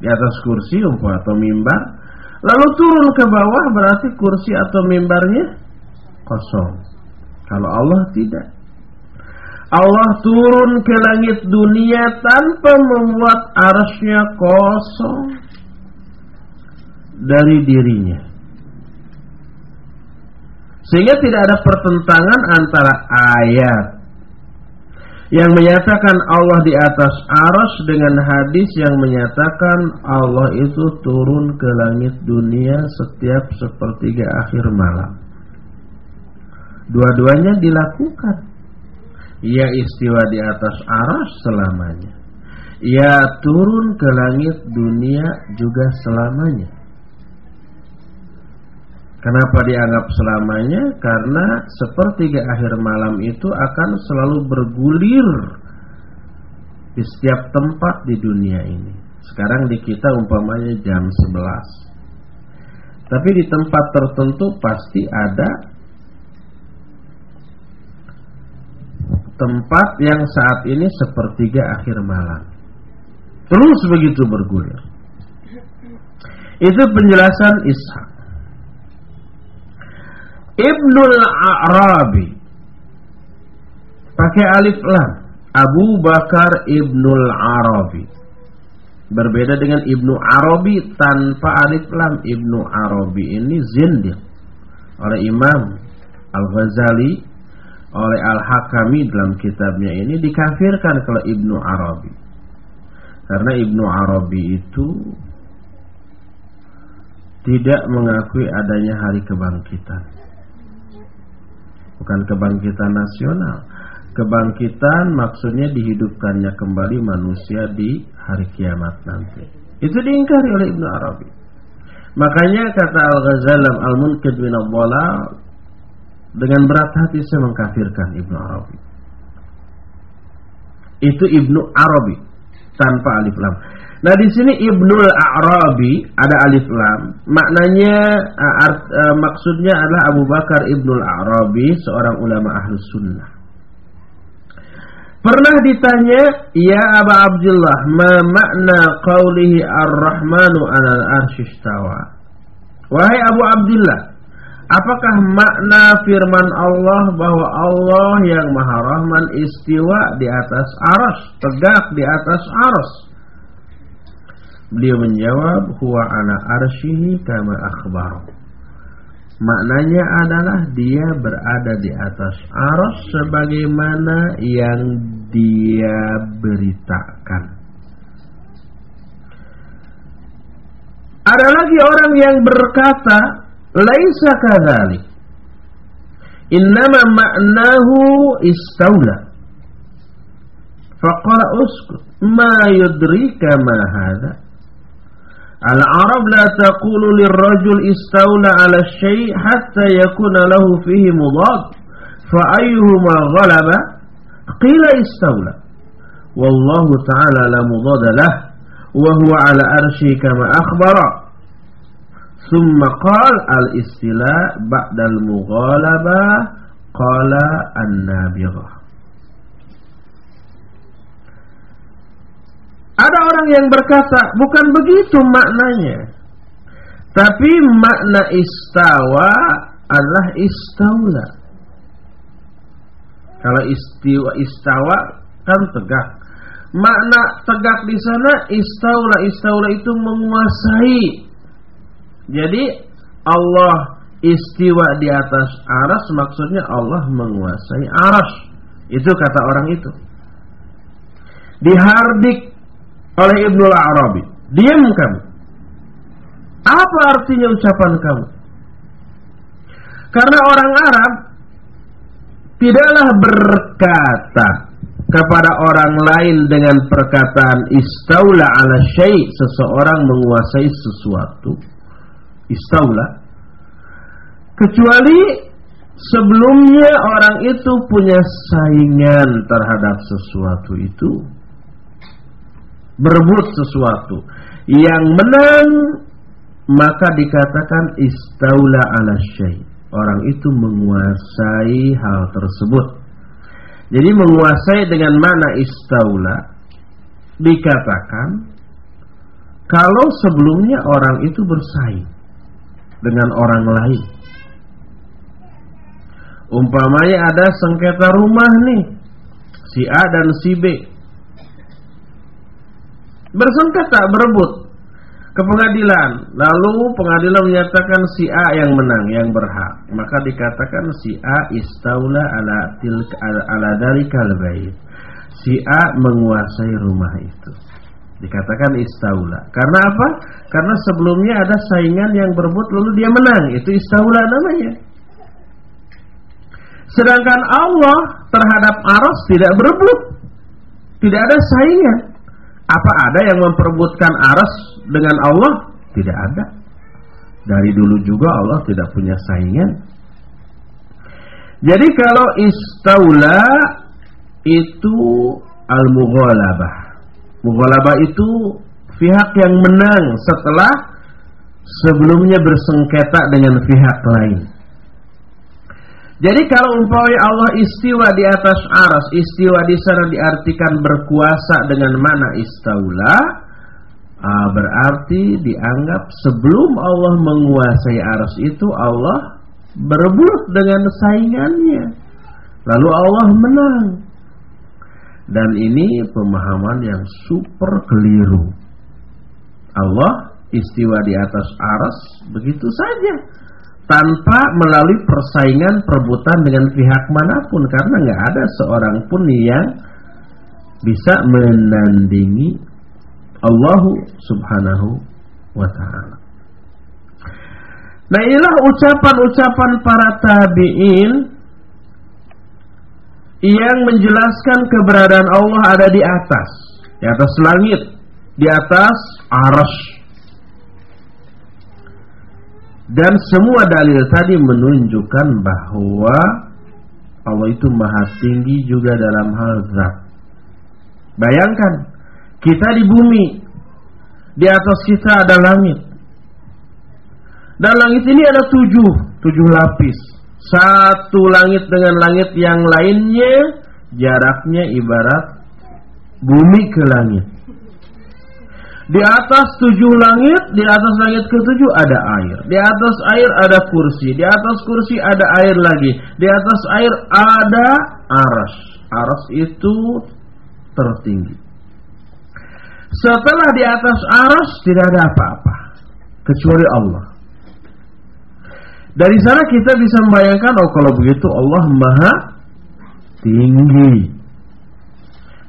di atas kursi umpama atau mimbar, lalu turun ke bawah berarti kursi atau mimbarnya kosong. Kalau Allah tidak. Allah turun ke langit dunia tanpa membuat arasnya kosong dari dirinya. Sehingga tidak ada pertentangan antara ayat yang menyatakan Allah di atas aras dengan hadis yang menyatakan Allah itu turun ke langit dunia setiap sepertiga akhir malam. Dua-duanya dilakukan ia istiwa di atas aras selamanya. Ia turun ke langit dunia juga selamanya. Kenapa dianggap selamanya? Karena sepertiga akhir malam itu akan selalu bergulir di setiap tempat di dunia ini. Sekarang di kita umpamanya jam 11. Tapi di tempat tertentu pasti ada tempat yang saat ini sepertiga akhir malam. Terus begitu bergulir. Itu penjelasan Ishak. Ibnul Arabi pakai alif lam. Abu Bakar Ibnul Arabi. Berbeda dengan Ibnu Arabi tanpa alif lam. Ibnu Arabi ini zindiq oleh Imam Al-Ghazali oleh Al-Hakami dalam kitabnya ini dikafirkan kalau Ibnu Arabi. Karena Ibnu Arabi itu tidak mengakui adanya hari kebangkitan. Bukan kebangkitan nasional. Kebangkitan maksudnya dihidupkannya kembali manusia di hari kiamat nanti. Itu diingkari oleh Ibnu Arabi. Makanya kata Al-Ghazali Al-Munkid bin al dengan berat hati saya mengkafirkan Ibnu Arabi. Itu Ibnu Arabi tanpa alif lam. Nah di sini Ibnu Arabi ada alif lam. Maknanya art, uh, maksudnya adalah Abu Bakar Ibnu Arabi seorang ulama ahlus sunnah. Pernah ditanya, Ya Aba Abdullah, ma makna qawlihi ar-Rahmanu alal arsyistawa. Wahai Abu Abdullah, Apakah makna firman Allah bahwa Allah yang Maha Rahman istiwa di atas aras, tegak di atas aras? Beliau menjawab, "Huwa ana arsyihi kama akhbar." Maknanya adalah dia berada di atas aras sebagaimana yang dia beritakan. Ada lagi orang yang berkata, Laisa kadzalik. Innama ma'nahu istawla. Faqala uskut. Ma yudrika ma hadha. Al-Arab la taqulu lirrajul istawla ala syai' hatta yakuna lahu fihi mudad. Fa ayyuhuma ghalaba qila istawla. Wallahu ta'ala la mudad lah. Wa huwa ala arshi kama akhbara. Summa qal al-istilah ba'dal mughalabah qala an-nabirah. Ada orang yang berkata, bukan begitu maknanya. Tapi makna istawa adalah istaula. Kalau istiwa istawa kan tegak. Makna tegak di sana istaula istaula itu menguasai Jadi Allah istiwa di atas aras maksudnya Allah menguasai aras. Itu kata orang itu. Dihardik oleh Ibnu Arabi. Diam kamu. Apa artinya ucapan kamu? Karena orang Arab tidaklah berkata kepada orang lain dengan perkataan istaula ala syai seseorang menguasai sesuatu istaula kecuali sebelumnya orang itu punya saingan terhadap sesuatu itu berebut sesuatu yang menang maka dikatakan istaula ala syai orang itu menguasai hal tersebut. Jadi menguasai dengan mana istaula dikatakan kalau sebelumnya orang itu bersaing dengan orang lain. Umpamanya ada sengketa rumah nih, si A dan si B. Bersengketa, berebut ke pengadilan. Lalu pengadilan menyatakan si A yang menang, yang berhak. Maka dikatakan si A istaula ala tilka ala dalikal bait. Si A menguasai rumah itu. Dikatakan istaula. Karena apa? Karena sebelumnya ada saingan yang berebut lalu dia menang. Itu istaula namanya. Sedangkan Allah terhadap aras tidak berebut. Tidak ada saingan. Apa ada yang memperebutkan aras dengan Allah? Tidak ada. Dari dulu juga Allah tidak punya saingan. Jadi kalau istaula itu al-mughalabah. Mughalabah itu pihak yang menang setelah sebelumnya bersengketa dengan pihak lain. Jadi kalau umpamanya Allah istiwa di atas aras, istiwa di sana diartikan berkuasa dengan mana istaula, ah, berarti dianggap sebelum Allah menguasai aras itu Allah berebut dengan saingannya. Lalu Allah menang. Dan ini pemahaman yang super keliru. Allah istiwa di atas aras begitu saja tanpa melalui persaingan perebutan dengan pihak mana pun karena nggak ada seorang pun yang bisa menandingi Allah Subhanahu wa taala. Nah, inilah ucapan-ucapan para tabi'in yang menjelaskan keberadaan Allah ada di atas, di atas langit, di atas arasy dan semua dalil tadi menunjukkan bahwa Allah itu maha tinggi juga dalam hal zat. Bayangkan, kita di bumi, di atas kita ada langit. Dan langit ini ada tujuh, tujuh lapis. Satu langit dengan langit yang lainnya, jaraknya ibarat bumi ke langit. Di atas tujuh langit, di atas langit ketujuh ada air. Di atas air ada kursi. Di atas kursi ada air lagi. Di atas air ada aras. Aras itu tertinggi. Setelah di atas aras tidak ada apa-apa kecuali Allah. Dari sana kita bisa membayangkan oh kalau begitu Allah maha tinggi.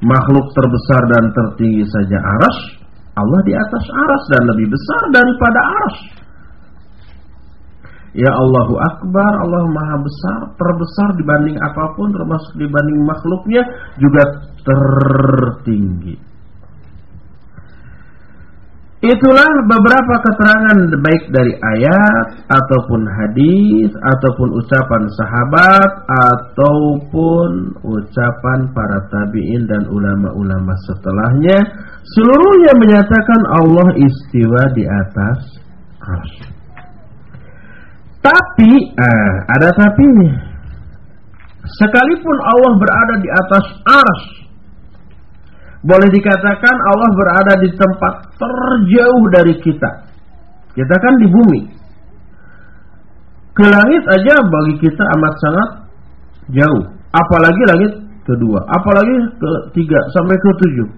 Makhluk terbesar dan tertinggi saja aras Allah di atas aras dan lebih besar daripada aras. Ya Allahu Akbar, Allah Maha Besar, terbesar dibanding apa pun, termasuk dibanding makhluknya, juga tertinggi. Itulah beberapa keterangan baik dari ayat ataupun hadis ataupun ucapan sahabat ataupun ucapan para tabi'in dan ulama-ulama setelahnya seluruhnya menyatakan Allah istiwa di atas arsy. Tapi eh, ada tapi sekalipun Allah berada di atas arsy boleh dikatakan Allah berada di tempat terjauh dari kita. Kita kan di bumi. Ke langit aja bagi kita amat sangat jauh. Apalagi langit kedua, apalagi ketiga sampai ke tujuh.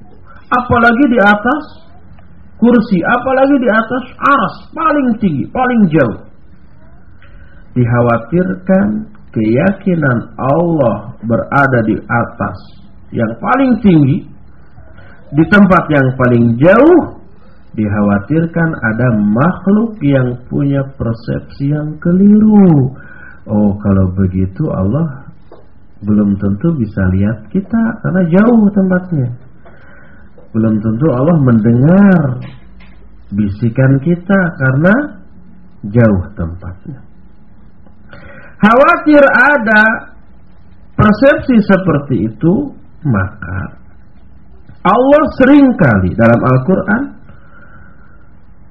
Apalagi di atas kursi, apalagi di atas aras, paling tinggi, paling jauh. Dikhawatirkan keyakinan Allah berada di atas yang paling tinggi, di tempat yang paling jauh, dikhawatirkan ada makhluk yang punya persepsi yang keliru. Oh, kalau begitu Allah belum tentu bisa lihat kita karena jauh tempatnya. Belum tentu Allah mendengar bisikan kita karena jauh tempatnya. Khawatir ada persepsi seperti itu, maka Allah sering kali dalam Al-Quran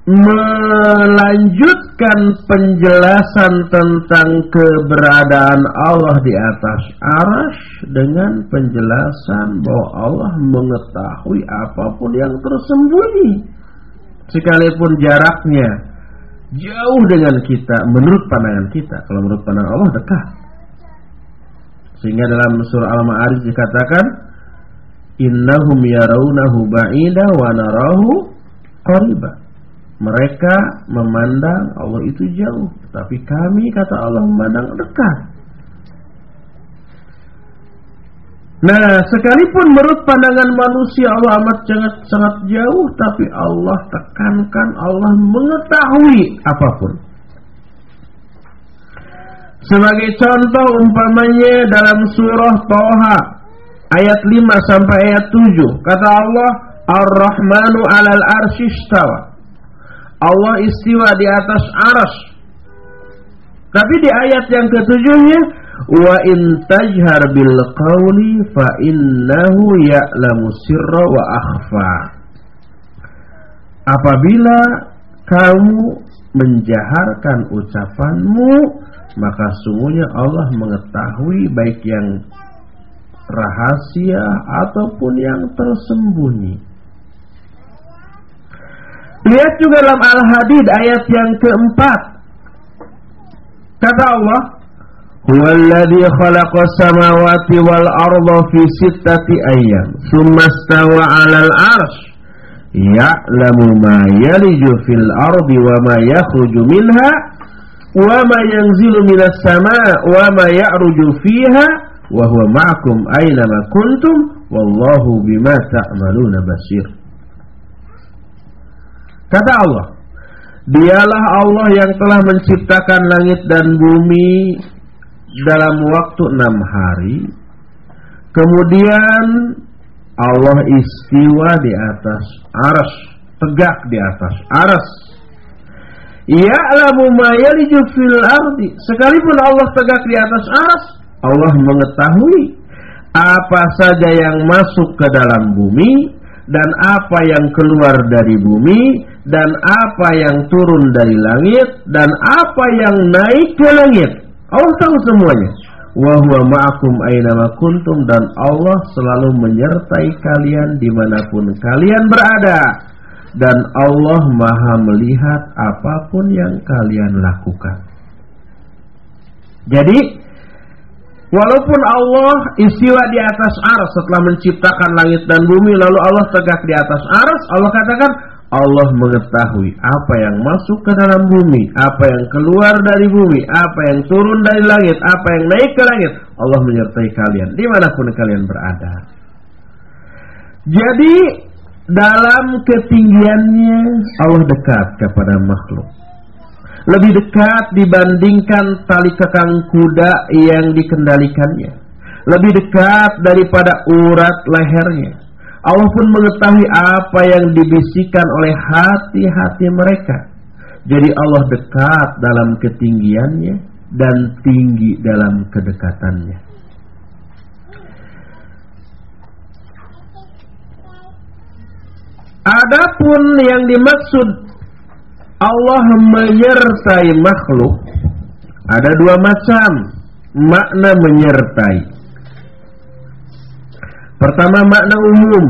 melanjutkan penjelasan tentang keberadaan Allah di atas arash dengan penjelasan bahwa Allah mengetahui apa pun yang tersembunyi. Sekalipun jaraknya jauh dengan kita menurut pandangan kita kalau menurut pandangan Allah dekat. Sehingga dalam surah Al-Ma'arij dikatakan innahum yarawnahu ba'ida wa narahu qariba mereka memandang Allah itu jauh, tapi kami kata Allah memandang dekat. Nah, sekalipun menurut pandangan manusia Allah amat sangat sangat jauh, tapi Allah tekankan Allah mengetahui apa pun. Sebagai contoh umpamanya dalam surah Toha ayat 5 sampai ayat 7 kata Allah Ar-Rahmanu 'alal arsyistawa Allah istiwa di atas aras. Tapi di ayat yang ketujuhnya wa in tajhar bil qawli fa innahu ya'lamu sirra wa akhfa. Apabila kamu menjaharkan ucapanmu maka sungguhnya Allah mengetahui baik yang rahasia ataupun yang tersembunyi. Lihat juga dalam Al-Hadid ayat yang keempat. Kata Allah, "Huwallazi khalaqa samawati wal arda fi sittati ayyam, tsumma stawa 'alal 'arsy, ya'lamu ma yaliju fil ardi wa ma yakhruju minha, wa ma yanzilu minas sama' wa ma ya'ruju fiha, wa huwa ma'akum aina ma kuntum, wallahu bima ta'maluna basir." Kata Allah, Dialah Allah yang telah menciptakan langit dan bumi dalam waktu enam hari. Kemudian Allah istiwa di atas aras, tegak di atas aras. Ya'lamu ma yaliju fil. Sekalipun Allah tegak di atas aras, Allah mengetahui apa saja yang masuk ke dalam bumi dan apa yang keluar dari bumi dan apa yang turun dari langit dan apa yang naik ke langit. Allah tahu semuanya. Wa huwa dan Allah selalu menyertai kalian di mana pun kalian berada. Dan Allah maha melihat apa pun yang kalian lakukan. Jadi Walaupun Allah istiwa di atas ars setelah menciptakan langit dan bumi lalu Allah tegak di atas ars, Allah katakan Allah mengetahui apa yang masuk ke dalam bumi, apa yang keluar dari bumi, apa yang turun dari langit, apa yang naik ke langit. Allah menyertai kalian di mana pun kalian berada. Jadi dalam ketinggiannya Allah dekat kepada makhluk. Lebih dekat dibandingkan tali kekang kuda yang dikendalikannya. Lebih dekat daripada urat lehernya Allah pun mengetahui apa yang dibisikkan oleh hati-hati mereka. Jadi Allah dekat dalam ketinggiannya dan tinggi dalam kedekatannya. Adapun yang dimaksud Allah menyertai makhluk ada dua macam makna menyertai. Pertama makna umum.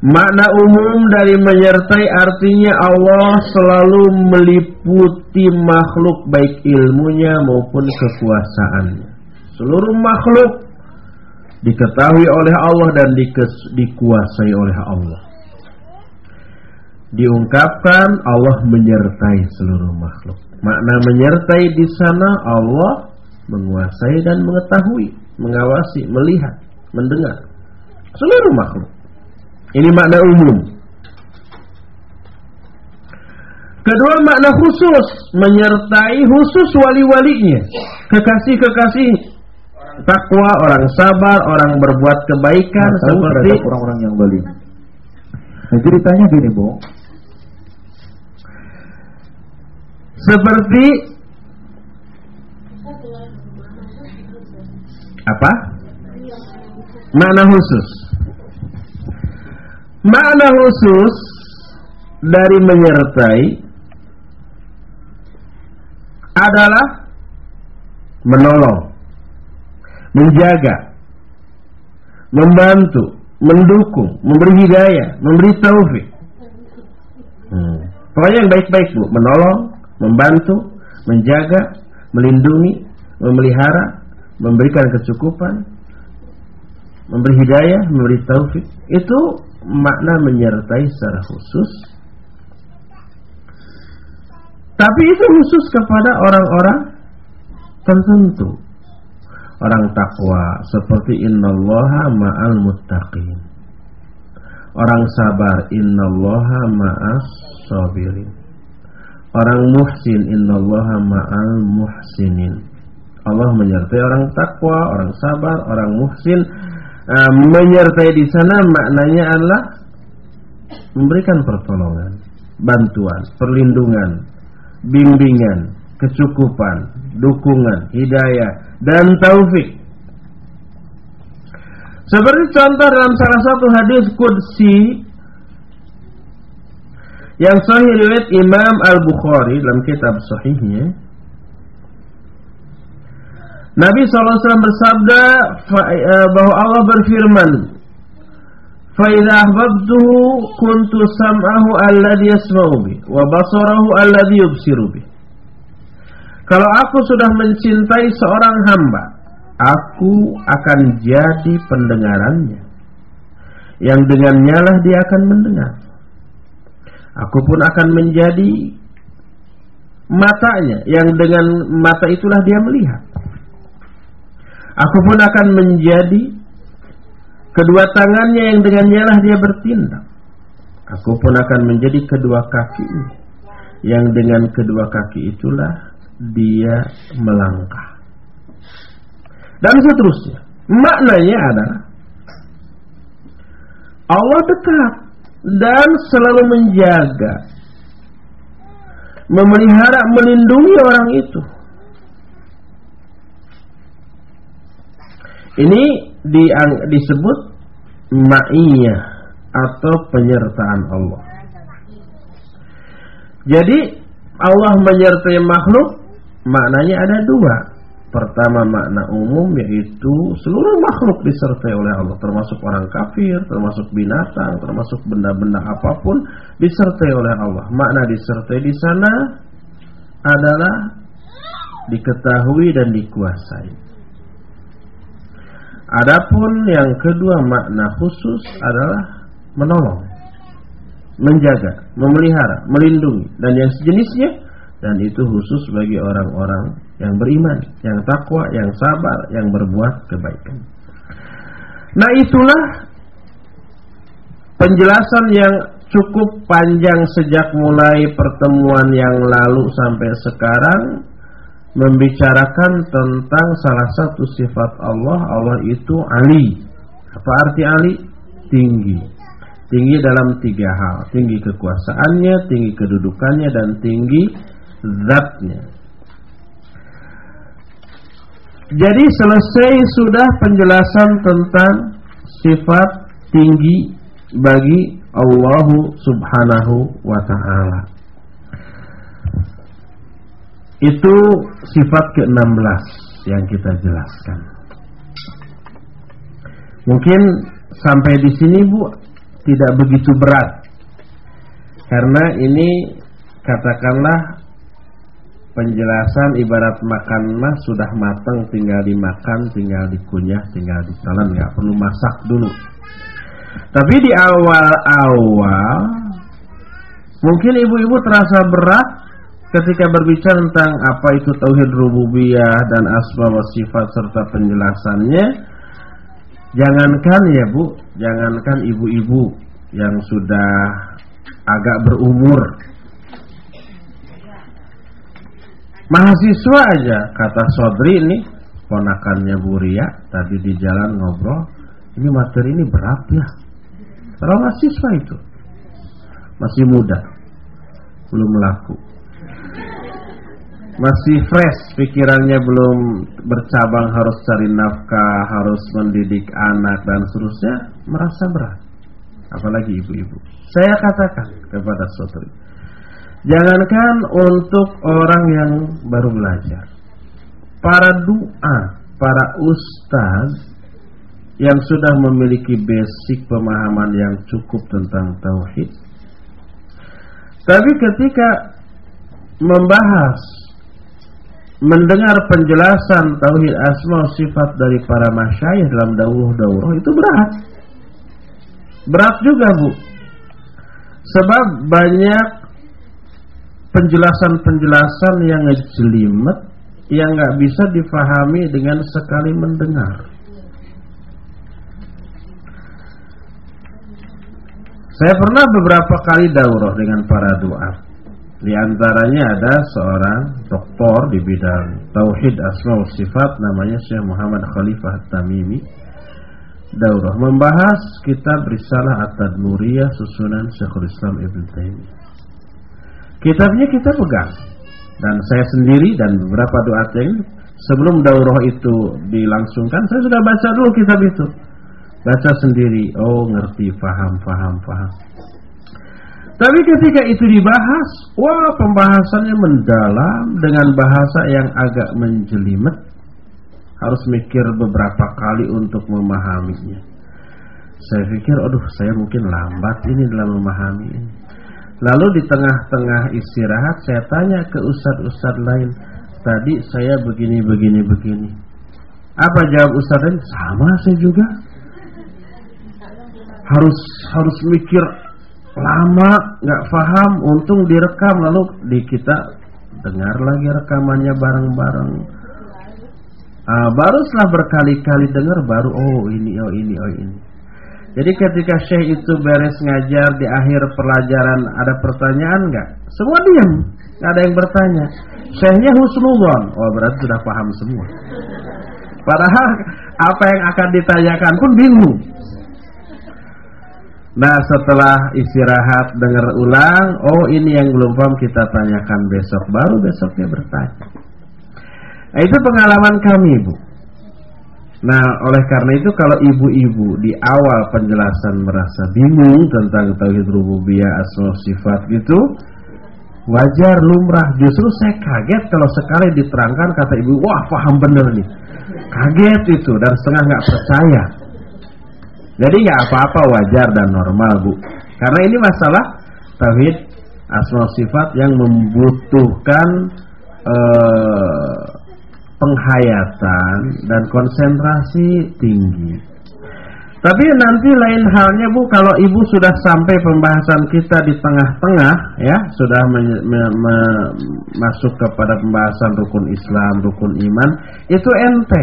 Makna umum dari menyertai artinya Allah selalu meliputi makhluk baik ilmunya maupun kekuasaannya. Seluruh makhluk diketahui oleh Allah dan dikuasai oleh Allah. Diungkapkan Allah menyertai seluruh makhluk. Makna menyertai di sana Allah menguasai dan mengetahui, mengawasi, melihat, mendengar seluruh makhluk. Ini makna umum. Kedua makna khusus menyertai khusus wali-walinya, kekasih-kekasih takwa, orang sabar, orang berbuat kebaikan seperti orang-orang yang wali. Nah, ceritanya gini, Bu. Seperti apa? Makna khusus. Makna khusus dari menyertai adalah menolong, menjaga, membantu, mendukung, memberi hidayah, memberi taufik. Hmm. Pokoknya yang baik-baik bu, menolong, membantu, menjaga, melindungi, memelihara, memberikan kecukupan, memberi hidayah, memberi taufik. Itu makna menyertai secara khusus. Tapi itu khusus kepada orang-orang tertentu. Orang takwa seperti innallaha ma'al muttaqin. Orang sabar innallaha ma'as sabirin. Orang muhsin innallaha ma'al muhsinin. Allah menyertai orang takwa, orang sabar, orang muhsin uh, menyertai di sana maknanya adalah memberikan pertolongan, bantuan, perlindungan, bimbingan, kecukupan, dukungan, hidayah dan taufik. Seperti contoh dalam salah satu hadis qudsi yang sahih riwayat Imam Al-Bukhari dalam kitab sahihnya Nabi SAW bersabda eh, bahwa Allah berfirman, فَإِذَا أَحْبَبْتُهُ كُنْتُ سَمْعَهُ الَّذِي يَسْمَعُ بِهِ وَبَصَرَهُ الَّذِي يُبْصِرُ بِهِ Kalau aku sudah mencintai seorang hamba, aku akan jadi pendengarannya. Yang dengannya lah dia akan mendengar. Aku pun akan menjadi matanya, yang dengan mata itulah dia melihat. Aku pun akan menjadi kedua tangannya yang dengannya lah dia bertindak. Aku pun akan menjadi kedua kaki yang dengan kedua kaki itulah dia melangkah. Dan seterusnya. Maknanya adalah Allah dekat dan selalu menjaga, memelihara, melindungi orang itu. Ini di, disebut ma'iyah atau penyertaan Allah. Jadi Allah menyertai makhluk maknanya ada dua. Pertama makna umum yaitu seluruh makhluk disertai oleh Allah termasuk orang kafir, termasuk binatang, termasuk benda-benda apa pun disertai oleh Allah. Makna disertai di sana adalah diketahui dan dikuasai. Adapun yang kedua makna khusus adalah menolong, menjaga, memelihara, melindungi dan yang sejenisnya dan itu khusus bagi orang-orang yang beriman, yang takwa, yang sabar, yang berbuat kebaikan. Nah, itulah penjelasan yang cukup panjang sejak mulai pertemuan yang lalu sampai sekarang membicarakan tentang salah satu sifat Allah. Allah itu Ali. Apa arti Ali? Tinggi. Tinggi dalam tiga hal. Tinggi kekuasaannya tinggi kedudukannya dan tinggi zatnya jadi selesai sudah penjelasan tentang sifat tinggi bagi Allah subhanahu wa ta'ala itu sifat ke-16 yang kita jelaskan. Mungkin sampai di sini Bu tidak begitu berat. Karena ini katakanlah penjelasan ibarat makan mah sudah matang tinggal dimakan, tinggal dikunyah, tinggal ditelan, nggak perlu masak dulu. Tapi di awal-awal Mungkin ibu-ibu terasa berat ketika berbicara tentang apa itu tauhid rububiyah dan asma wa sifat serta penjelasannya. Jangankan ya Bu, jangankan ibu-ibu yang sudah agak berumur. Mahasiswa aja kata Sodri ini ponakannya Bu Ria tadi di jalan ngobrol, ini materi ini berat ya. Kalau mahasiswa itu masih muda, belum laku, masih fresh pikirannya belum bercabang harus cari nafkah, harus mendidik anak dan seterusnya merasa berat. Apalagi ibu-ibu. Saya katakan kepada saudari, jangankan untuk orang yang baru belajar, para doa, para ustaz yang sudah memiliki basic pemahaman yang cukup tentang tauhid. Tapi ketika membahas mendengar penjelasan tauhid asma sifat dari para masyayikh dalam dawuh-dawuh itu berat. Berat juga, Bu. Sebab banyak penjelasan-penjelasan yang ngejelimet yang nggak bisa difahami dengan sekali mendengar. Saya pernah beberapa kali daurah dengan para doa. Di antaranya ada seorang doktor di bidang tauhid asma wa sifat namanya Syekh Muhammad Khalifah Tamimi. Daurah membahas kitab Risalah At-Tadmuriyah susunan Syekhul Islam Ibn Taimiyah. Kitabnya kita pegang. Dan saya sendiri dan beberapa doa yang sebelum daurah itu dilangsungkan saya sudah baca dulu kitab itu. Baca sendiri. Oh ngerti faham faham faham. Tapi ketika itu dibahas wah pembahasannya mendalam dengan bahasa yang agak menjelimet. Harus mikir beberapa kali untuk memahaminya. Saya pikir aduh saya mungkin lambat ini dalam memahami ini lalu di tengah-tengah istirahat saya tanya ke ustadz-ustadz lain tadi saya begini begini begini. Apa jawab ustadz lain? Sama saya juga. Harus harus mikir lama nggak paham untung direkam. Lalu di kita dengar lagi rekamannya bareng-bareng. Uh, baru setelah berkali-kali dengar baru oh ini oh ini oh ini jadi ketika syekh itu beres ngajar di akhir pelajaran ada pertanyaan nggak? Semua diam nggak ada yang bertanya. Syekhnya husnudon. Oh berarti sudah paham semua. Padahal apa yang akan ditanyakan pun bingung. Nah setelah istirahat dengar ulang Oh ini yang belum paham kita tanyakan besok. Baru besoknya bertanya. Nah itu pengalaman kami Bu Nah oleh karena itu kalau ibu-ibu di awal penjelasan merasa bingung Tentang Tauhid Rububiyah Asma Sifat gitu Wajar lumrah. Justru saya kaget kalau sekali diterangkan kata ibu Wah paham bener nih. Kaget itu dan setengah nggak percaya. Jadi nggak apa-apa wajar dan normal bu. Karena ini masalah tauhid asma sifat yang membutuhkan eh, penghayatan dan konsentrasi tinggi. Tapi nanti lain halnya Bu kalau Ibu sudah sampai pembahasan kita di tengah-tengah ya, sudah me, me, me, masuk kepada pembahasan rukun Islam, rukun iman, itu ente.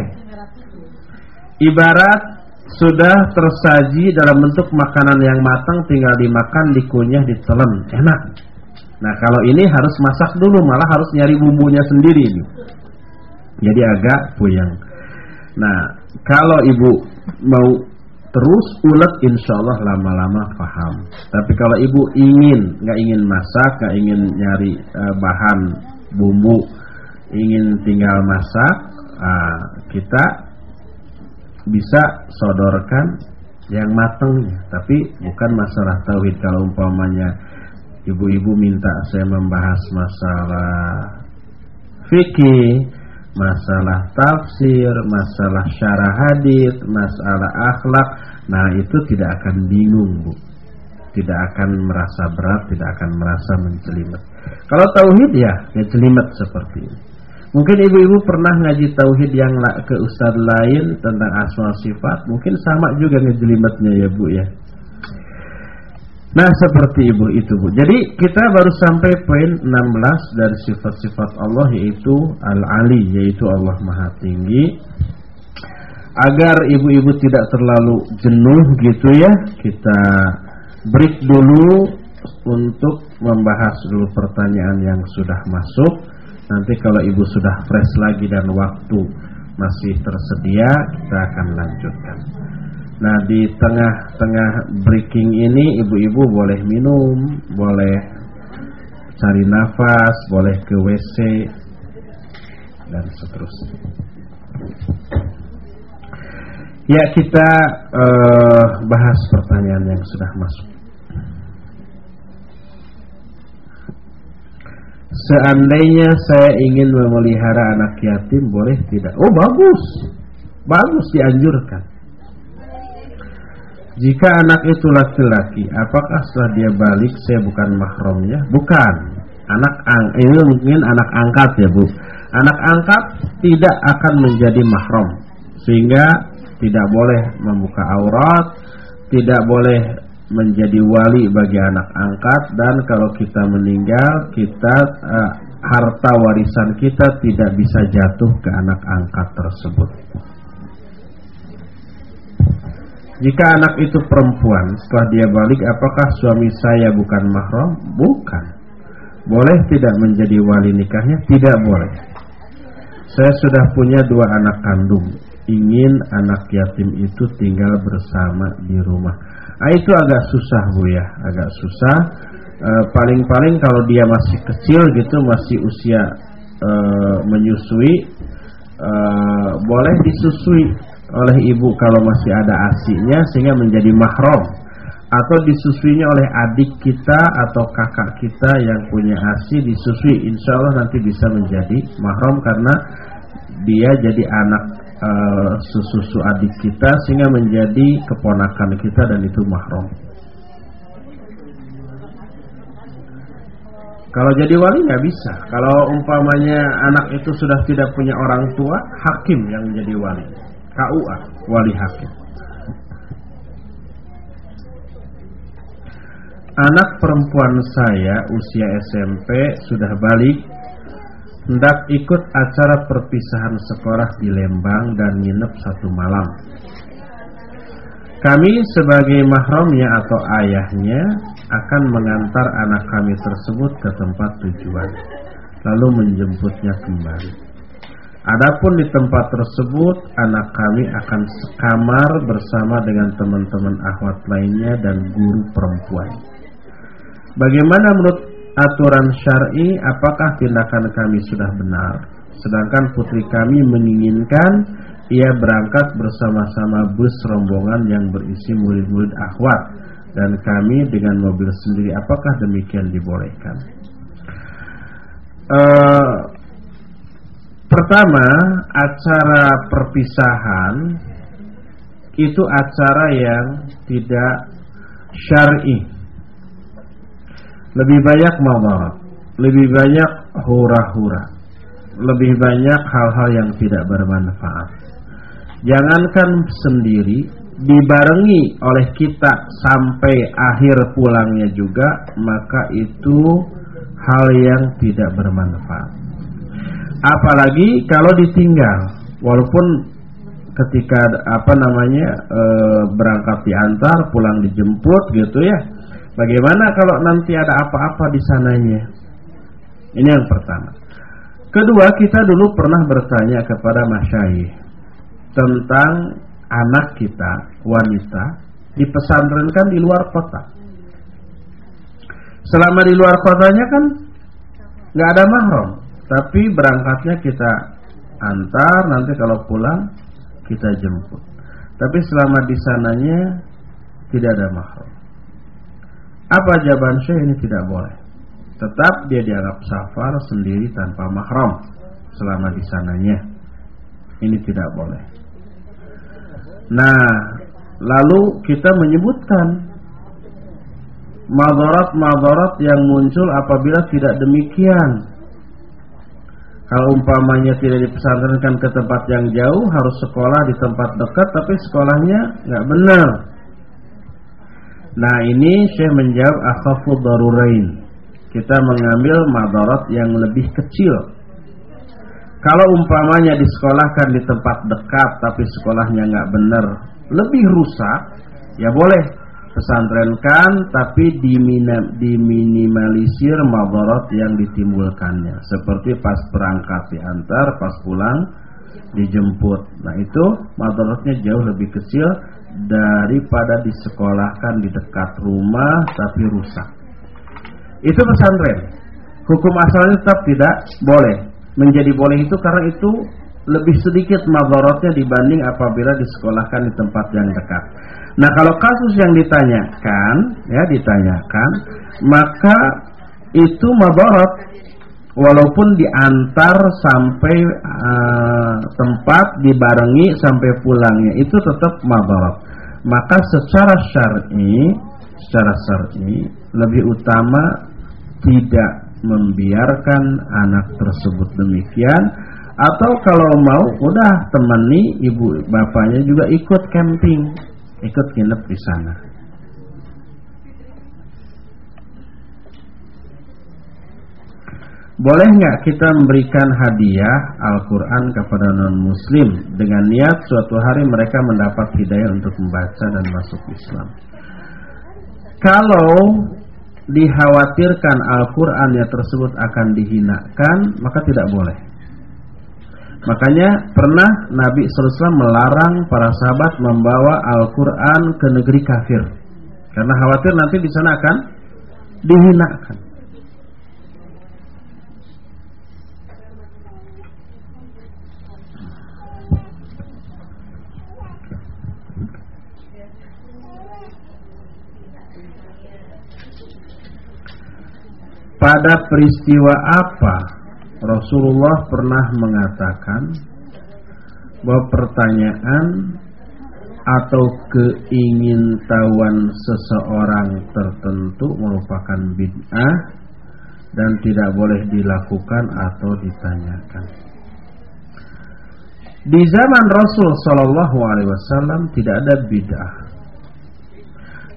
Ibarat sudah tersaji dalam bentuk makanan yang matang tinggal dimakan, dikunyah, ditelan, enak. Nah, kalau ini harus masak dulu, malah harus nyari bumbunya sendiri ini. Jadi agak puyeng. Nah, kalau ibu mau terus ulet, insya Allah lama-lama paham. Tapi kalau ibu ingin, nggak ingin masak, nggak ingin nyari uh, bahan bumbu, ingin tinggal masak, uh, kita bisa sodorkan yang matang tapi bukan masalah tauhid kalau umpamanya ibu-ibu minta saya membahas masalah fikih masalah tafsir masalah syarah hadis masalah akhlak. Nah itu tidak akan bingung Bu. Tidak akan merasa berat tidak akan merasa mencelimet kalau tauhid ya ya seperti ini. Mungkin ibu-ibu pernah ngaji tauhid yang ke ustaz lain tentang asma sifat, mungkin sama juga ngejelimetnya ya Bu ya. Nah seperti ibu itu bu. Jadi kita baru sampai poin 16 dari sifat-sifat Allah yaitu Al-Ali Yaitu Allah Maha Tinggi. Agar ibu-ibu tidak terlalu jenuh gitu ya Kita break dulu untuk membahas dulu pertanyaan yang sudah masuk. Nanti kalau ibu sudah fresh lagi dan waktu masih tersedia Kita akan lanjutkan Nah di tengah-tengah breaking ini ibu-ibu boleh minum, boleh cari nafas, boleh ke WC dan seterusnya. Ya kita uh, bahas pertanyaan yang sudah masuk. Seandainya saya ingin memelihara anak yatim boleh tidak? Oh bagus, bagus dianjurkan. Jika anak itu laki-laki, apakah setelah dia balik saya bukan mahramnya? Bukan. Anak ang ini mungkin anak angkat ya, Bu. Anak angkat tidak akan menjadi mahram. Sehingga tidak boleh membuka aurat, tidak boleh menjadi wali bagi anak angkat dan kalau kita meninggal, kita uh, harta warisan kita tidak bisa jatuh ke anak angkat tersebut. Jika anak itu perempuan setelah dia balik apakah suami saya bukan mahram? Bukan. Boleh tidak menjadi wali nikahnya? Tidak boleh. Saya sudah punya dua anak kandung. Ingin anak yatim itu tinggal bersama di rumah. Ah, itu agak susah bu ya, agak susah. E, paling-paling e, kalau dia masih kecil gitu, masih usia e, menyusui, e, boleh disusui oleh ibu kalau masih ada asinya sehingga menjadi mahram atau disusuinya oleh adik kita atau kakak kita yang punya asi disusui insya Allah nanti bisa menjadi mahram karena dia jadi anak e, susu adik kita sehingga menjadi keponakan kita dan itu mahram Kalau jadi wali nggak bisa. Kalau umpamanya anak itu sudah tidak punya orang tua, hakim yang menjadi wali. KUA wali hakim. Anak perempuan saya usia SMP sudah balik hendak ikut acara perpisahan sekolah di Lembang dan nginep satu malam. Kami sebagai mahramnya atau ayahnya akan mengantar anak kami tersebut ke tempat tujuan, lalu menjemputnya kembali. Adapun di tempat tersebut anak kami akan sekamar bersama dengan teman-teman akhwat lainnya dan guru perempuan. Bagaimana menurut aturan syar'i apakah tindakan kami sudah benar? Sedangkan putri kami menginginkan ia berangkat bersama-sama bus rombongan yang berisi murid-murid akhwat dan kami dengan mobil sendiri apakah demikian dibolehkan? Uh, Pertama, acara perpisahan itu acara yang tidak syar'i. Lebih banyak madarat, lebih banyak hura-hura, lebih banyak hal-hal yang tidak bermanfaat. Jangankan sendiri, dibarengi oleh kita sampai akhir pulangnya juga, maka itu hal yang tidak bermanfaat. Apalagi kalau ditinggal, walaupun ketika apa namanya e, berangkat diantar, pulang dijemput gitu ya. Bagaimana kalau nanti ada apa-apa di sananya? Ini yang pertama. Kedua, kita dulu pernah bertanya kepada masyayikh tentang anak kita wanita dipesantrenkan di luar kota. Selama di luar kotanya kan nggak ada mahram. Tapi berangkatnya kita antar, nanti kalau pulang kita jemput. Tapi selama di sananya tidak ada mahram. Apa jawaban Syekh ini tidak boleh. Tetap dia dianggap safar sendiri tanpa mahram selama di sananya. Ini tidak boleh. Nah, lalu kita menyebutkan madarat-madarat yang muncul apabila tidak demikian kalau umpamanya tidak dipesantrenkan ke tempat yang jauh, harus sekolah di tempat dekat, tapi sekolahnya nggak benar. Nah ini saya menjawab akhafu darurain. Kita mengambil madarat yang lebih kecil. Kalau umpamanya disekolahkan di tempat dekat tapi sekolahnya nggak benar, lebih rusak, ya boleh pesantrenkan tapi diminimalisir madarat yang ditimbulkannya. Seperti pas berangkat diantar, pas pulang dijemput. Nah itu madaratnya jauh lebih kecil daripada disekolahkan di dekat rumah tapi rusak. Itu pesantren. Hukum asalnya tetap tidak boleh. Menjadi boleh itu karena itu lebih sedikit madaratnya dibanding apabila disekolahkan di tempat yang dekat. Nah, kalau kasus yang ditanyakan, ya ditanyakan, maka itu madarat walaupun diantar sampai uh, tempat dibarengi sampai pulangnya itu tetap madarat maka secara syar'i secara syar'i lebih utama tidak membiarkan anak tersebut demikian atau kalau mau udah temani ibu bapaknya juga ikut camping ikut nginep di sana. Boleh nggak kita memberikan hadiah Al-Quran kepada non-muslim Dengan niat suatu hari mereka mendapat hidayah untuk membaca dan masuk Islam? Kalau dikhawatirkan Al-Qurannya tersebut akan dihinakan Maka tidak boleh Makanya pernah Nabi SAW melarang para sahabat membawa Al-Quran ke negeri kafir. Karena khawatir nanti di sana akan dihinakan. Pada peristiwa apa Rasulullah pernah mengatakan bahwa pertanyaan atau keingintahuan seseorang tertentu merupakan bid'ah dan tidak boleh dilakukan atau ditanyakan. Di zaman Rasul Shallallahu Alaihi Wasallam tidak ada bid'ah,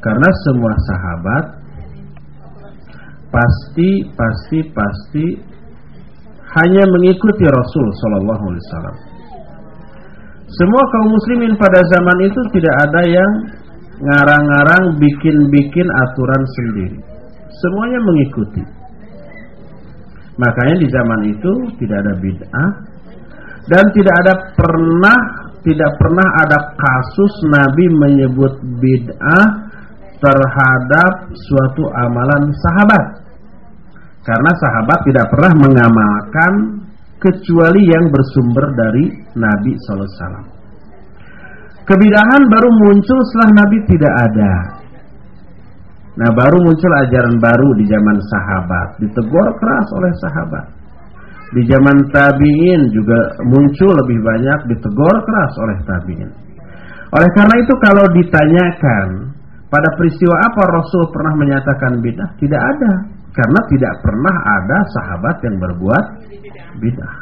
karena semua sahabat pasti pasti pasti hanya mengikuti Rasul Shallallahu Alaihi Wasallam. Semua kaum muslimin pada zaman itu tidak ada yang ngarang-ngarang bikin-bikin aturan sendiri. Semuanya mengikuti. Makanya di zaman itu tidak ada bid'ah dan tidak ada pernah tidak pernah ada kasus Nabi menyebut bid'ah terhadap suatu amalan sahabat. Karena sahabat tidak pernah mengamalkan kecuali yang bersumber dari Nabi SAW. Kebidahan baru muncul setelah Nabi tidak ada. Nah baru muncul ajaran baru di zaman sahabat. Ditegur keras oleh sahabat. Di zaman tabi'in juga muncul lebih banyak ditegur keras oleh tabi'in. Oleh karena itu kalau ditanyakan pada peristiwa apa Rasul pernah menyatakan bidah? Tidak ada. Karena tidak pernah ada sahabat yang berbuat bidah.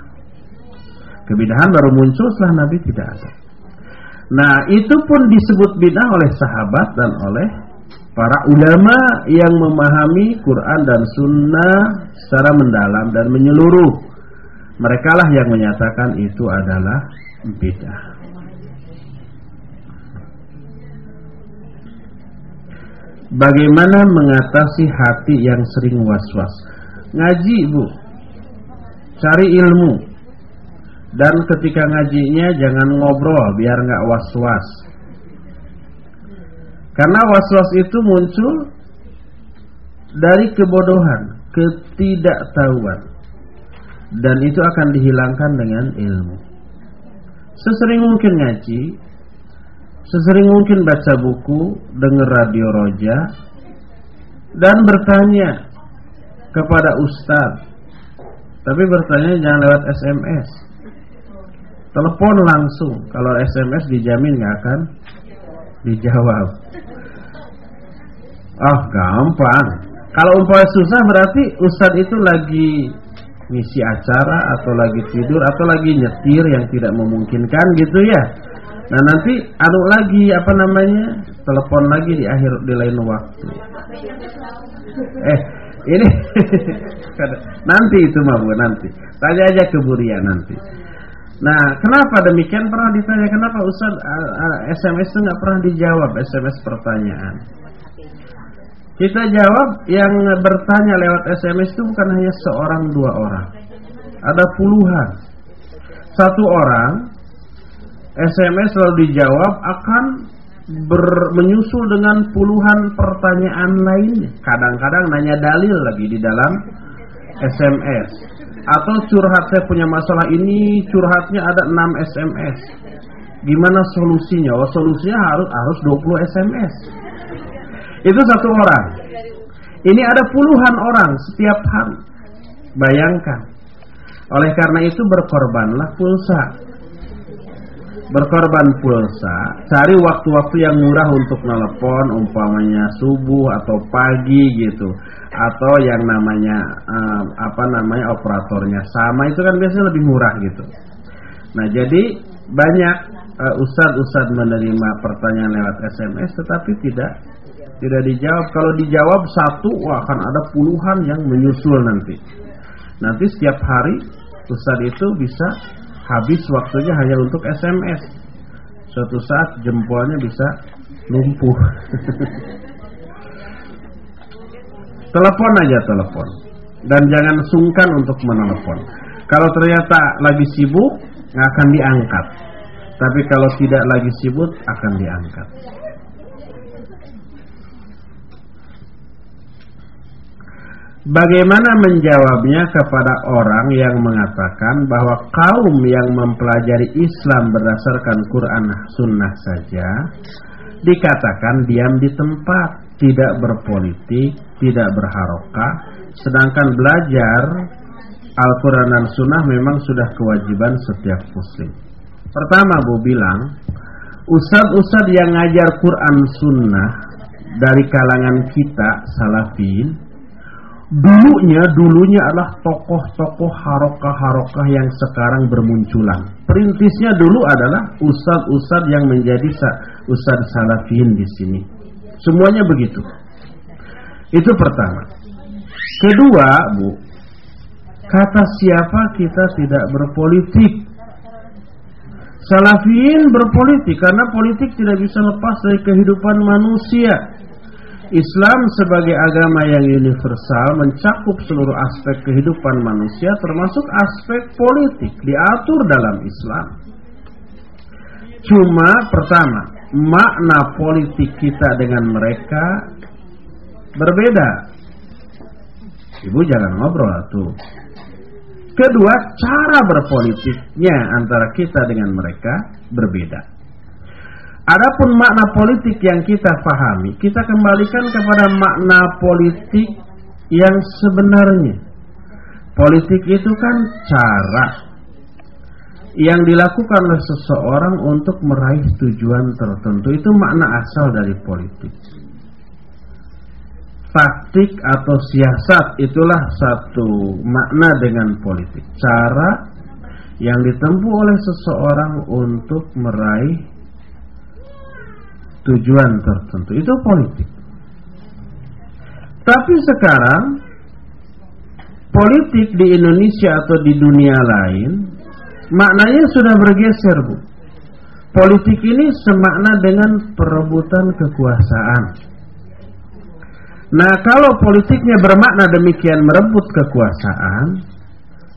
Kebidahan baru muncul setelah Nabi tidak ada. Nah itu pun disebut bidah oleh sahabat dan oleh para ulama yang memahami Quran dan Sunnah secara mendalam dan menyeluruh. Mereka lah yang menyatakan itu adalah bidah. Bagaimana mengatasi hati yang sering was-was? Ngaji, Bu. Cari ilmu. Dan ketika ngajinya jangan ngobrol biar nggak was-was. Karena was-was itu muncul dari kebodohan, ketidaktahuan. Dan itu akan dihilangkan dengan ilmu. Sesering mungkin ngaji, Sesering mungkin baca buku, dengar radio roja, dan bertanya kepada ustadz. Tapi bertanya jangan lewat SMS. Telepon langsung. Kalau SMS dijamin nggak akan dijawab. Oh gampang. Kalau umpamanya susah berarti ustadz itu lagi ngisi acara atau lagi tidur atau lagi nyetir yang tidak memungkinkan gitu ya. Nah nanti anu lagi apa namanya telepon lagi di akhir di lain waktu. Eh ini nanti itu mah bu nanti. Tanya aja ke Buria nanti. Nah kenapa demikian pernah ditanya kenapa Ustaz uh, uh, SMS itu nggak pernah dijawab SMS pertanyaan. Kita jawab yang bertanya lewat SMS itu bukan hanya seorang dua orang, ada puluhan. Satu orang SMS lalu dijawab akan ber, menyusul dengan puluhan pertanyaan lainnya. Kadang-kadang nanya dalil lagi di dalam SMS. Atau curhat saya punya masalah ini, curhatnya ada 6 SMS. Gimana solusinya? Oh, solusinya harus harus 20 SMS. Itu satu orang. Ini ada puluhan orang setiap hari. Bayangkan. Oleh karena itu berkorbanlah pulsa berkorban pulsa, cari waktu-waktu yang murah untuk nelpon, umpamanya subuh atau pagi gitu, atau yang namanya um, apa namanya operatornya sama itu kan biasanya lebih murah gitu. Nah jadi banyak uh, ustadz-ustadz menerima pertanyaan lewat SMS, tetapi tidak tidak dijawab. Kalau dijawab satu, wah akan ada puluhan yang menyusul nanti. Nanti setiap hari ustadz itu bisa habis waktunya hanya untuk SMS. Suatu saat jempolnya bisa lumpuh. telepon aja telepon. Dan jangan sungkan untuk menelepon. Kalau ternyata lagi sibuk, akan diangkat. Tapi kalau tidak lagi sibuk, akan diangkat. Bagaimana menjawabnya kepada orang yang mengatakan bahwa kaum yang mempelajari Islam berdasarkan Quran Sunnah saja dikatakan diam di tempat, tidak berpolitik, tidak berharokah, sedangkan belajar Al-Quran dan Sunnah memang sudah kewajiban setiap muslim. Pertama Bu bilang, ustad-ustad yang ngajar Quran Sunnah dari kalangan kita salafin Dulunya, dulunya adalah tokoh-tokoh harokah-harokah yang sekarang bermunculan. Perintisnya dulu adalah ustad-ustad yang menjadi ustad salafin di sini. Semuanya begitu. Itu pertama. Kedua, Bu, kata siapa kita tidak berpolitik? Salafin berpolitik karena politik tidak bisa lepas dari kehidupan manusia. Islam sebagai agama yang universal mencakup seluruh aspek kehidupan manusia termasuk aspek politik diatur dalam Islam. Cuma pertama, makna politik kita dengan mereka berbeda. Ibu jangan ngobrol tuh. Kedua, cara berpolitiknya antara kita dengan mereka berbeda. Adapun makna politik yang kita pahami, kita kembalikan kepada makna politik yang sebenarnya. Politik itu kan cara yang dilakukan oleh seseorang untuk meraih tujuan tertentu. Itu makna asal dari politik. Taktik atau siasat itulah satu makna dengan politik. Cara yang ditempuh oleh seseorang untuk meraih tujuan tertentu itu politik. Tapi sekarang politik di Indonesia atau di dunia lain maknanya sudah bergeser, Bu. Politik ini semakna dengan perebutan kekuasaan. Nah, kalau politiknya bermakna demikian merebut kekuasaan,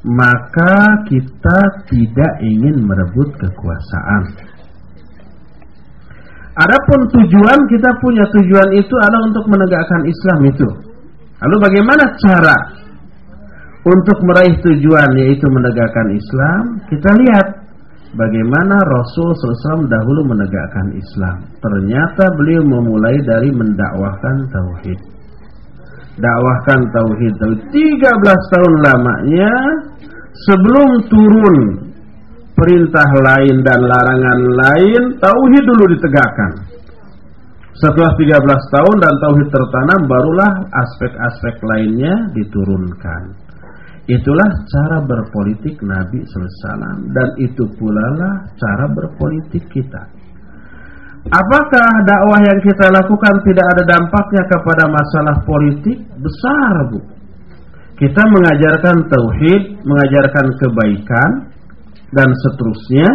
maka kita tidak ingin merebut kekuasaan. Adapun tujuan kita punya tujuan itu adalah untuk menegakkan Islam itu. Lalu bagaimana cara untuk meraih tujuan yaitu menegakkan Islam? Kita lihat bagaimana Rasul SAW dahulu menegakkan Islam. Ternyata beliau memulai dari mendakwahkan tauhid. Dakwahkan tauhid, tauhid 13 tahun lamanya sebelum turun perintah lain dan larangan lain, tauhid dulu ditegakkan. Setelah 13 tahun dan tauhid tertanam, barulah aspek-aspek lainnya diturunkan. Itulah cara berpolitik Nabi SAW dan itu pula lah cara berpolitik kita. Apakah dakwah yang kita lakukan tidak ada dampaknya kepada masalah politik? Besar, Bu. Kita mengajarkan tauhid, mengajarkan kebaikan dan seterusnya.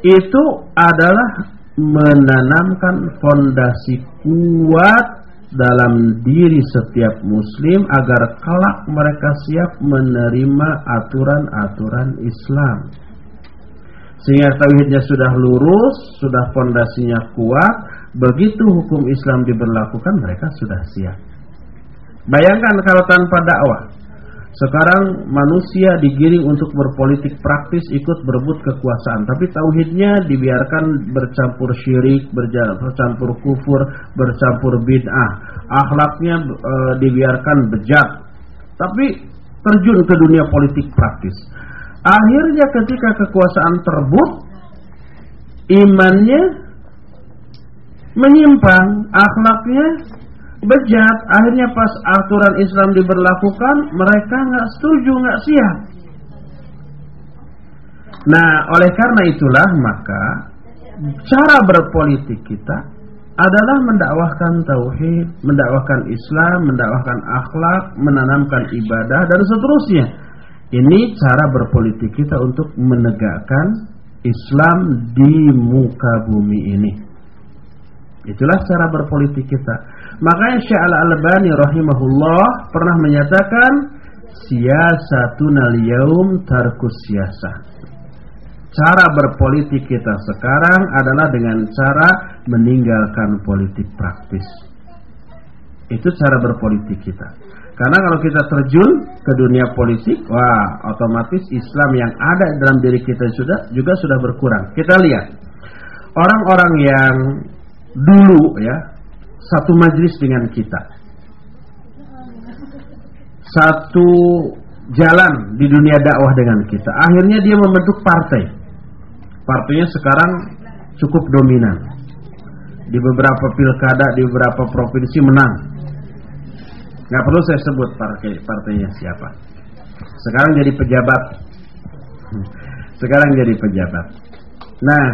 Itu adalah menanamkan fondasi kuat dalam diri setiap muslim agar kelak mereka siap menerima aturan-aturan Islam. Sehingga tauhidnya sudah lurus, sudah fondasinya kuat, begitu hukum Islam diberlakukan mereka sudah siap. Bayangkan kalau tanpa dakwah, sekarang manusia digiring untuk berpolitik praktis ikut berebut kekuasaan, tapi tauhidnya dibiarkan bercampur syirik, bercampur kufur, bercampur bid'ah. Akhlaknya e, dibiarkan bejat. Tapi terjun ke dunia politik praktis. Akhirnya ketika kekuasaan terbut, imannya menyimpang, akhlaknya bejat. Akhirnya pas aturan Islam diberlakukan, mereka nggak setuju, nggak siap. Nah, oleh karena itulah maka cara berpolitik kita adalah mendakwahkan tauhid, mendakwahkan Islam, mendakwahkan akhlak, menanamkan ibadah dan seterusnya. Ini cara berpolitik kita untuk menegakkan Islam di muka bumi ini. Itulah cara berpolitik kita. Makanya Syekh Al-Albani rahimahullah pernah menyatakan siyasatuna al-yaum tarkus siyasah. Cara berpolitik kita sekarang adalah dengan cara meninggalkan politik praktis. Itu cara berpolitik kita. Karena kalau kita terjun ke dunia politik, wah otomatis Islam yang ada dalam diri kita sudah juga sudah berkurang. Kita lihat orang-orang yang dulu ya satu majlis dengan kita. Satu jalan di dunia dakwah dengan kita. Akhirnya dia membentuk partai. Partainya sekarang cukup dominan. Di beberapa pilkada, di beberapa provinsi menang. Gak perlu saya sebut partai partainya siapa. Sekarang jadi pejabat. Sekarang jadi pejabat. Nah,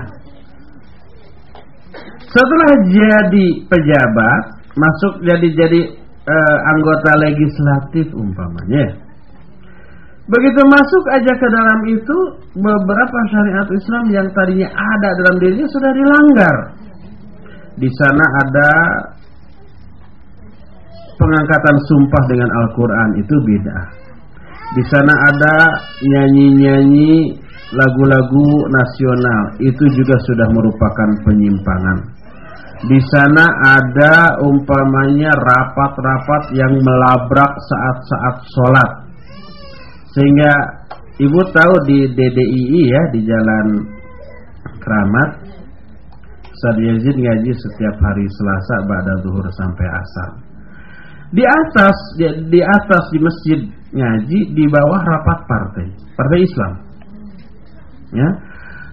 setelah jadi pejabat, masuk jadi jadi uh, anggota legislatif umpamanya. Begitu masuk aja ke dalam itu, beberapa syariat Islam yang tadinya ada dalam dirinya sudah dilanggar. Di sana ada pengangkatan sumpah dengan Al-Quran itu beda. Di sana ada nyanyi-nyanyi lagu-lagu nasional itu juga sudah merupakan penyimpangan. Di sana ada umpamanya rapat-rapat yang melabrak saat-saat sholat. Sehingga ibu tahu di DDII ya di Jalan Keramat, Ustaz Yazid ngaji setiap hari Selasa pada zuhur sampai asar. Di atas di, di atas di masjid ngaji di bawah rapat partai, partai Islam. Ya.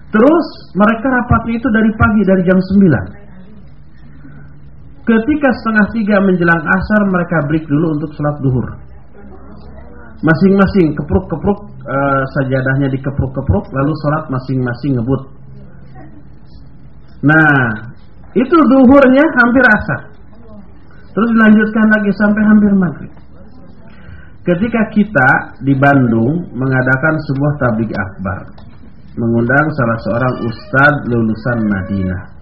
Terus mereka rapatnya itu dari pagi dari jam 9 Ketika setengah tiga menjelang asar mereka break dulu untuk sholat duhur. Masing-masing kepruk-kepruk uh, sajadahnya dikepruk-kepruk lalu sholat masing-masing ngebut. Nah itu duhurnya hampir asar. Terus dilanjutkan lagi sampai hampir maghrib. Ketika kita di Bandung mengadakan sebuah tablik akbar, mengundang salah seorang ustadz lulusan Madinah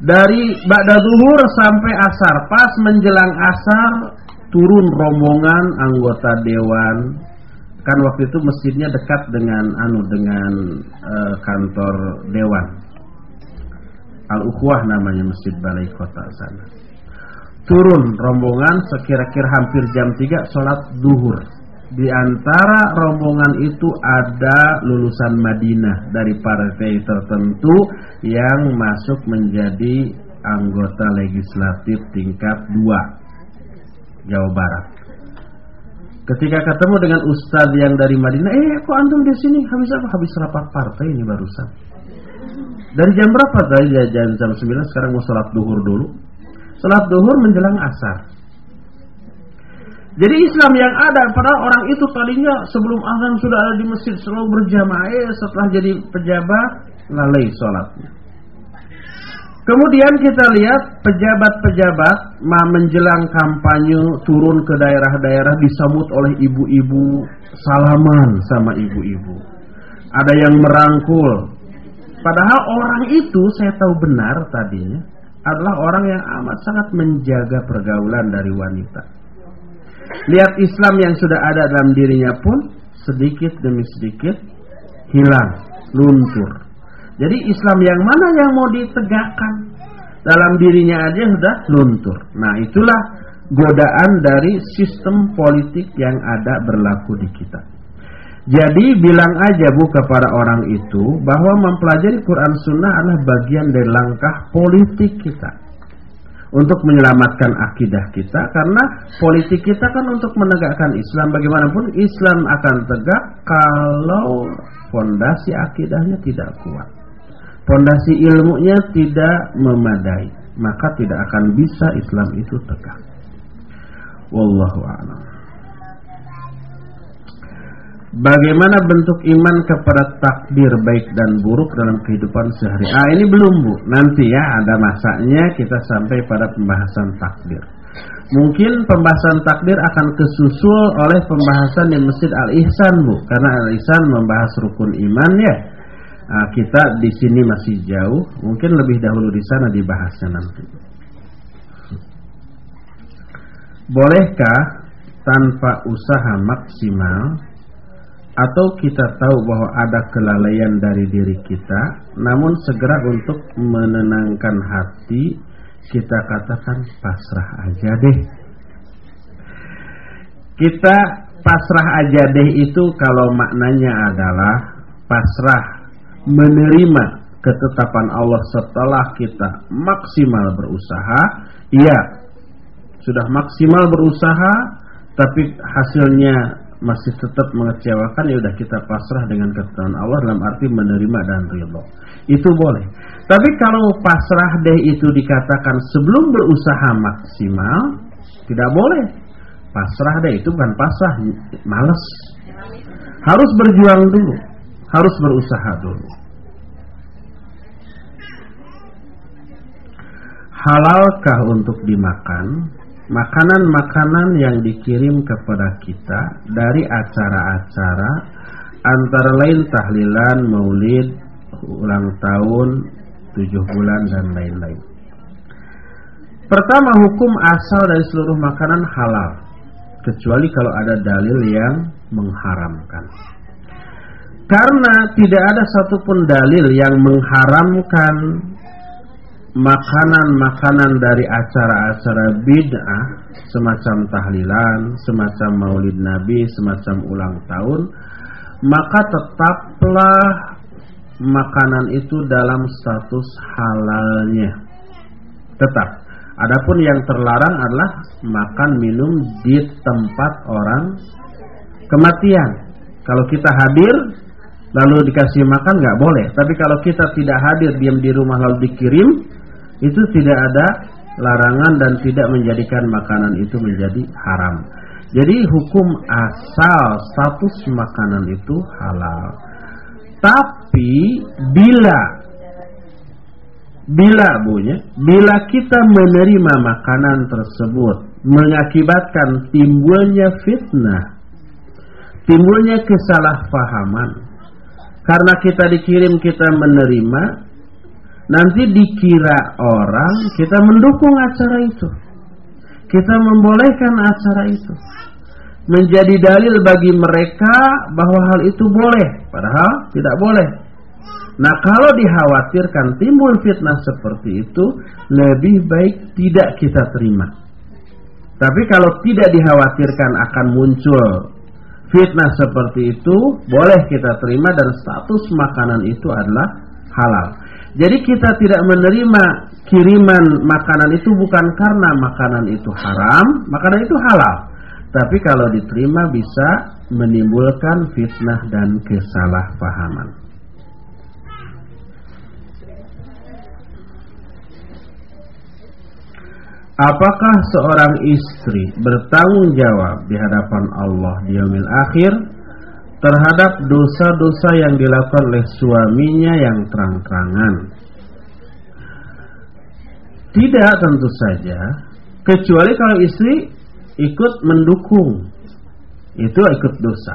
dari Ba'da Zuhur sampai asar. Pas menjelang asar turun rombongan anggota dewan. Kan waktu itu masjidnya dekat dengan anu dengan e, kantor dewan. Al Ukhwah namanya masjid balai kota sana. Turun rombongan sekira-kira hampir jam 3 sholat duhur di antara rombongan itu ada lulusan Madinah dari partai tertentu yang masuk menjadi anggota legislatif tingkat 2 Jawa Barat. Ketika ketemu dengan ustadz yang dari Madinah, eh kok antum di sini habis apa? Habis rapat partai ini barusan. Dari jam berapa? Jam jam 9 sekarang mau sholat duhur dulu. Sholat duhur menjelang asar. Jadi Islam yang ada pada orang itu tadinya sebelum azan sudah ada di masjid selalu berjamaah. Eh, setelah jadi pejabat lalai sholatnya. Kemudian kita lihat pejabat-pejabat menjelang kampanye turun ke daerah-daerah disambut oleh ibu-ibu salaman sama ibu-ibu. Ada yang merangkul. Padahal orang itu saya tahu benar tadinya adalah orang yang amat sangat menjaga pergaulan dari wanita. Lihat Islam yang sudah ada dalam dirinya pun sedikit demi sedikit hilang, luntur. Jadi Islam yang mana yang mau ditegakkan? Dalam dirinya aja sudah luntur. Nah itulah godaan dari sistem politik yang ada berlaku di kita. Jadi bilang aja bu kepada orang itu bahwa mempelajari Quran Sunnah adalah bagian dari langkah politik kita untuk menyelamatkan akidah kita karena politik kita kan untuk menegakkan Islam. Bagaimanapun Islam akan tegak kalau fondasi akidahnya tidak kuat. Fondasi ilmunya tidak memadai maka tidak akan bisa Islam itu tegak. Wallahu a'lam Bagaimana bentuk iman kepada takdir baik dan buruk dalam kehidupan sehari? Ah ini belum bu, nanti ya ada masanya kita sampai pada pembahasan takdir. Mungkin pembahasan takdir akan kesusul oleh pembahasan di Masjid Al Ihsan bu, karena Al Ihsan membahas rukun iman ya. Nah, kita di sini masih jauh, mungkin lebih dahulu di sana dibahasnya nanti. Bolehkah tanpa usaha maksimal atau kita tahu bahwa ada kelalaian dari diri kita, namun segera untuk menenangkan hati kita katakan pasrah aja deh. Kita pasrah aja deh itu kalau maknanya adalah pasrah menerima ketetapan Allah setelah kita maksimal berusaha, iya sudah maksimal berusaha tapi hasilnya masih tetap mengecewakan ya udah kita pasrah dengan ketetapan Allah dalam arti menerima dan ridho. Itu boleh. Tapi kalau pasrah deh itu dikatakan sebelum berusaha maksimal, tidak boleh. Pasrah deh itu bukan pasrah, males. Harus berjuang dulu, harus berusaha dulu. Halalkah untuk dimakan? Makanan-makanan yang dikirim kepada kita dari acara-acara antara lain tahlilan, maulid, ulang tahun, tujuh bulan dan lain-lain. Pertama hukum asal dari seluruh makanan halal kecuali kalau ada dalil yang mengharamkan. Karena tidak ada satupun dalil yang mengharamkan makanan-makanan dari acara-acara bid'ah semacam tahlilan, semacam maulid nabi, semacam ulang tahun, maka tetaplah makanan itu dalam status halalnya. Tetap. Adapun yang terlarang adalah makan minum di tempat orang kematian. Kalau kita hadir lalu dikasih makan nggak boleh. Tapi kalau kita tidak hadir diam di rumah lalu dikirim itu tidak ada larangan dan tidak menjadikan makanan itu menjadi haram. Jadi hukum asal status makanan itu halal. Tapi bila bila bunya, bila kita menerima makanan tersebut mengakibatkan timbulnya fitnah, timbulnya kesalahpahaman. Karena kita dikirim kita menerima, nanti dikira orang kita mendukung acara itu. Kita membolehkan acara itu. Menjadi dalil bagi mereka bahwa hal itu boleh, padahal tidak boleh. Nah, kalau dikhawatirkan timbul fitnah seperti itu, lebih baik tidak kita terima. Tapi kalau tidak dikhawatirkan akan muncul fitnah seperti itu, boleh kita terima dan status makanan itu adalah halal. Jadi kita tidak menerima kiriman makanan itu bukan karena makanan itu haram, makanan itu halal. Tapi kalau diterima bisa menimbulkan fitnah dan kesalahpahaman. Apakah seorang istri bertanggung jawab di hadapan Allah di akhir terhadap dosa-dosa yang dilakukan oleh suaminya yang terang-terangan. Tidak tentu saja, kecuali kalau istri ikut mendukung, itu ikut dosa.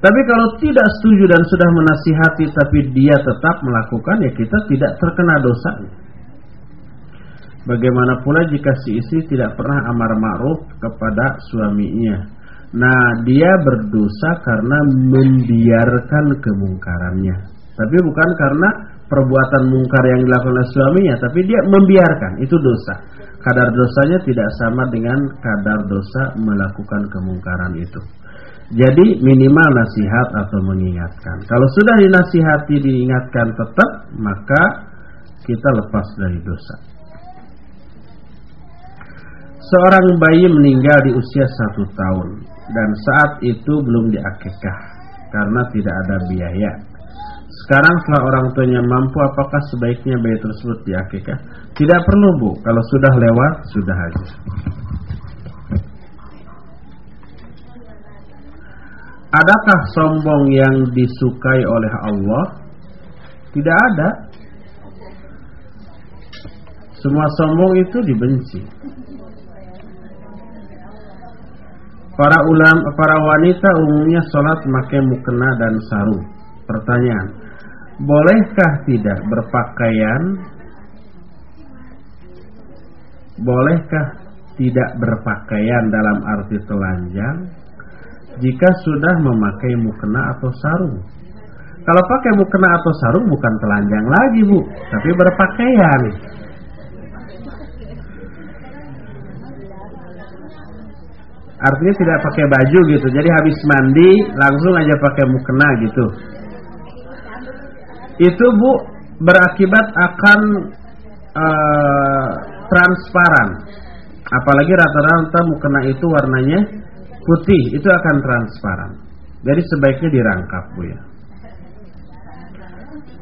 Tapi kalau tidak setuju dan sudah menasihati tapi dia tetap melakukan ya kita tidak terkena dosa. Bagaimana pula jika si istri tidak pernah amar ma'ruf kepada suaminya Nah dia berdosa karena membiarkan kemungkarannya. Tapi bukan karena perbuatan mungkar yang dilakukan oleh suaminya Tapi dia membiarkan, itu dosa. Kadar dosanya tidak sama dengan kadar dosa melakukan kemungkaran itu. Jadi minimal nasihat atau mengingatkan. Kalau sudah dinasihati diingatkan tetap, maka kita lepas dari dosa. Seorang bayi meninggal di usia satu tahun dan saat itu belum diakikah karena tidak ada biaya. Sekarang setelah orang tuanya mampu, apakah sebaiknya bayi tersebut diakikah? Tidak perlu bu, kalau sudah lewat sudah aja. Adakah sombong yang disukai oleh Allah? Tidak ada. Semua sombong itu dibenci. Para ulama, para wanita umumnya sholat memakai mukena dan sarung. Pertanyaan, bolehkah tidak berpakaian? Bolehkah tidak berpakaian dalam arti telanjang jika sudah memakai mukena atau sarung? Kalau pakai mukena atau sarung bukan telanjang lagi bu, tapi berpakaian. Artinya tidak pakai baju gitu. Jadi habis mandi langsung aja pakai mukena gitu. Itu Bu berakibat akan uh, transparan. Apalagi rata-rata mukena itu warnanya putih, itu akan transparan. Jadi sebaiknya dirangkap Bu ya.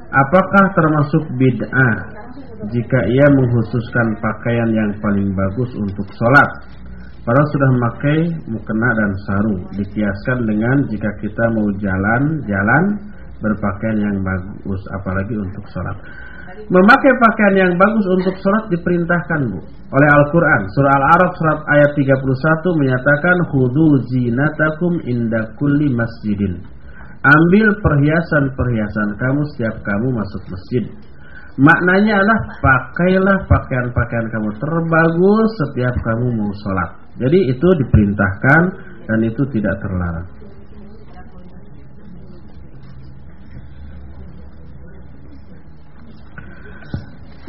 Apakah termasuk bid'ah jika ia menghususkan pakaian yang paling bagus untuk sholat? Padahal sudah memakai mukena dan sarung Dikiaskan dengan jika kita mau jalan-jalan Berpakaian yang bagus Apalagi untuk sholat. Memakai pakaian yang bagus untuk sholat diperintahkan bu. Oleh Al-Quran Surah Al-Araf surat ayat 31 menyatakan Hudu zinatakum inda kulli masjidin. Ambil perhiasan-perhiasan kamu setiap kamu masuk masjid. Maknanya adalah pakailah pakaian-pakaian kamu terbagus setiap kamu mau sholat jadi itu diperintahkan dan itu tidak terlarang.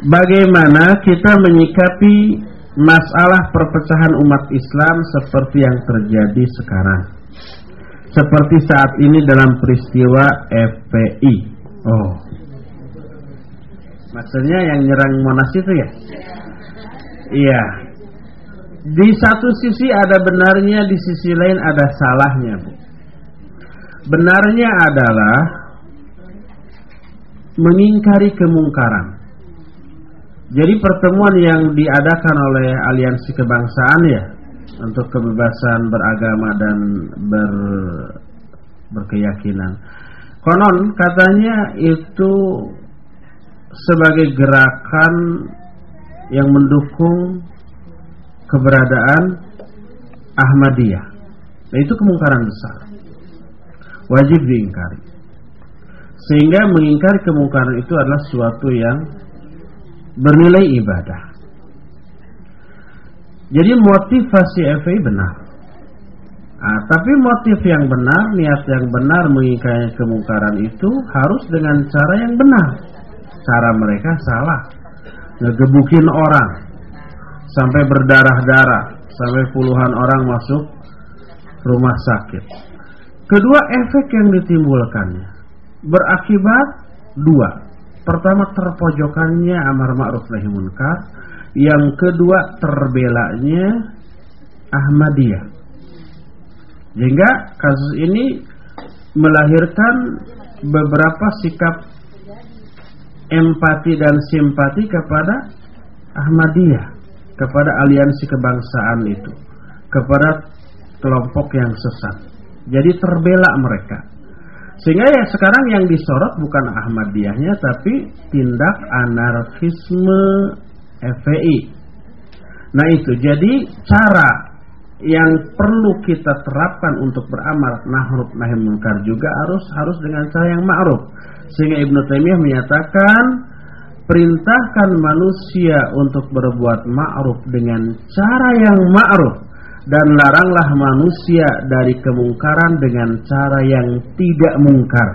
Bagaimana kita menyikapi masalah perpecahan umat Islam seperti yang terjadi sekarang? Seperti saat ini dalam peristiwa FPI. Oh. Maksudnya yang nyerang Monas itu ya? Iya, di satu sisi ada benarnya, di sisi lain ada salahnya, Bu. Benarnya adalah mengingkari kemungkaran. Jadi pertemuan yang diadakan oleh aliansi kebangsaan ya untuk kebebasan beragama dan ber, berkeyakinan. Konon katanya itu sebagai gerakan yang mendukung keberadaan Ahmadiyah. Nah itu kemungkaran besar. Wajib diingkari. Sehingga mengingkari kemungkaran itu adalah suatu yang bernilai ibadah. Jadi motivasi FPI benar. Nah, tapi motif yang benar, niat yang benar mengingkari kemungkaran itu harus dengan cara yang benar. Cara mereka salah. Ngegebukin orang, sampai berdarah-darah, sampai puluhan orang masuk rumah sakit. Kedua efek yang ditimbulkannya berakibat dua. Pertama terpojokannya amar ma'ruf nahi munkar, yang kedua terbelanya Ahmadiyah. Sehingga kasus ini melahirkan beberapa sikap empati dan simpati kepada Ahmadiyah kepada aliansi kebangsaan itu, kepada kelompok yang sesat. Jadi terbela mereka. Sehingga ya sekarang yang disorot bukan Ahmadiyahnya tapi tindak anarkisme FPI. Nah itu jadi cara yang perlu kita terapkan untuk beramal nahruf nahi munkar juga harus harus dengan cara yang ma'ruf. Sehingga Ibnu Taimiyah menyatakan perintahkan manusia untuk berbuat ma'ruf dengan cara yang ma'ruf dan laranglah manusia dari kemungkaran dengan cara yang tidak mungkar.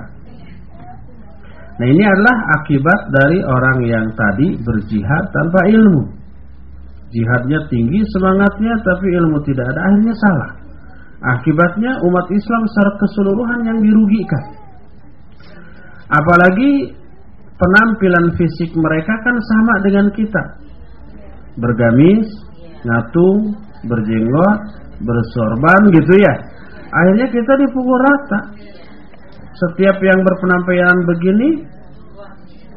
Nah ini adalah akibat dari orang yang tadi berjihad tanpa ilmu. Jihadnya tinggi semangatnya tapi ilmu tidak ada akhirnya salah. Akibatnya umat Islam secara keseluruhan yang dirugikan. Apalagi penampilan fisik mereka kan sama dengan kita. Bergamis, ngatung, berjenggot, bersorban gitu ya. Akhirnya kita dipukul rata. Setiap yang berpenampilan begini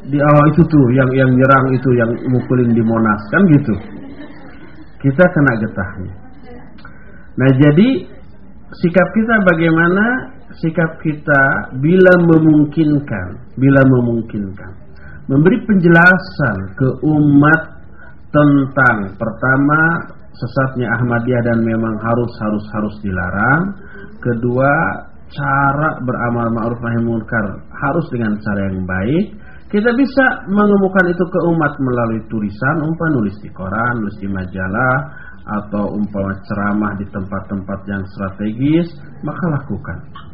di oh itu tuh yang yang nyerang itu yang mukulin di Monas kan gitu. Kita kena getahnya. Nah, jadi sikap kita bagaimana? Sikap kita bila memungkinkan, bila memungkinkan memberi penjelasan ke umat tentang pertama sesatnya Ahmadiyah dan memang harus harus harus dilarang. Kedua, cara beramal ma'ruf nahi munkar harus dengan cara yang baik. Kita bisa menemukan itu ke umat melalui tulisan, umpama nulis di koran, nulis di majalah, atau umpama ceramah di tempat-tempat yang strategis, maka lakukan.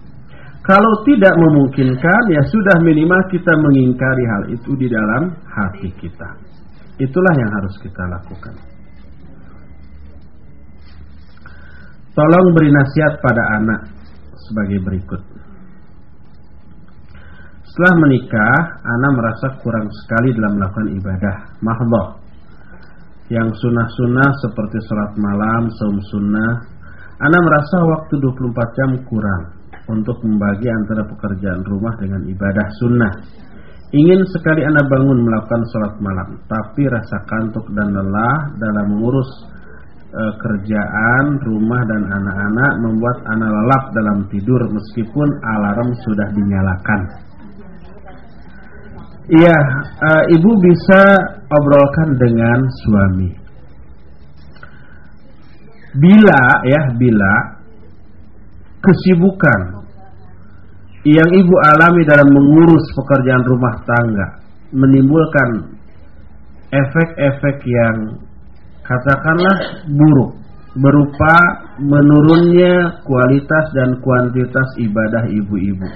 Kalau tidak memungkinkan, ya sudah minimal kita mengingkari hal itu di dalam hati kita. Itulah yang harus kita lakukan. Tolong beri nasihat pada anak sebagai berikut. Setelah menikah, anak merasa kurang sekali dalam melakukan ibadah mahdoh. Yang sunnah-sunnah seperti sholat malam, saum sunnah. Anak merasa waktu 24 jam kurang untuk membagi antara pekerjaan rumah dengan ibadah sunnah. Ingin sekali anak bangun melakukan sholat malam, tapi rasa kantuk dan lelah dalam mengurus e, kerjaan, rumah dan anak-anak membuat anak lelap dalam tidur meskipun alarm sudah dinyalakan. Iya, e, ibu bisa obrolkan dengan suami. Bila ya, bila kesibukan yang ibu alami dalam mengurus pekerjaan rumah tangga menimbulkan efek-efek yang katakanlah buruk berupa menurunnya kualitas dan kuantitas ibadah ibu-ibu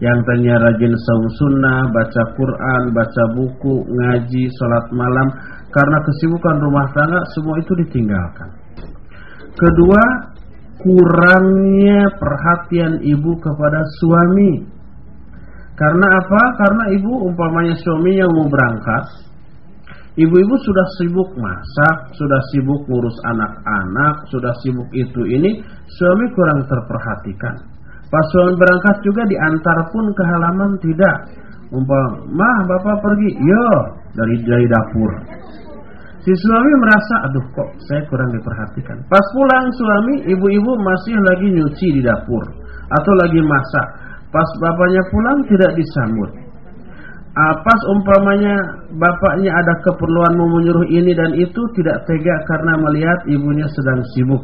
yang tanya rajin saum sunnah, baca Quran, baca buku, ngaji, sholat malam karena kesibukan rumah tangga semua itu ditinggalkan. Kedua, kurangnya perhatian ibu kepada suami. Karena apa? Karena ibu umpamanya suami yang mau berangkat, Ibu-ibu sudah sibuk masak, sudah sibuk ngurus anak-anak, sudah sibuk itu ini, suami kurang terperhatikan. Pas suami berangkat juga diantar pun ke halaman tidak. Umpam, mah bapak pergi, yo dari dari dapur. Si suami merasa, aduh kok saya kurang diperhatikan. Pas pulang suami, ibu-ibu masih lagi nyuci di dapur atau lagi masak. Pas bapaknya pulang tidak disambut uh, pas umpamanya bapaknya ada keperluan mau menyuruh ini dan itu tidak tega karena melihat ibunya sedang sibuk.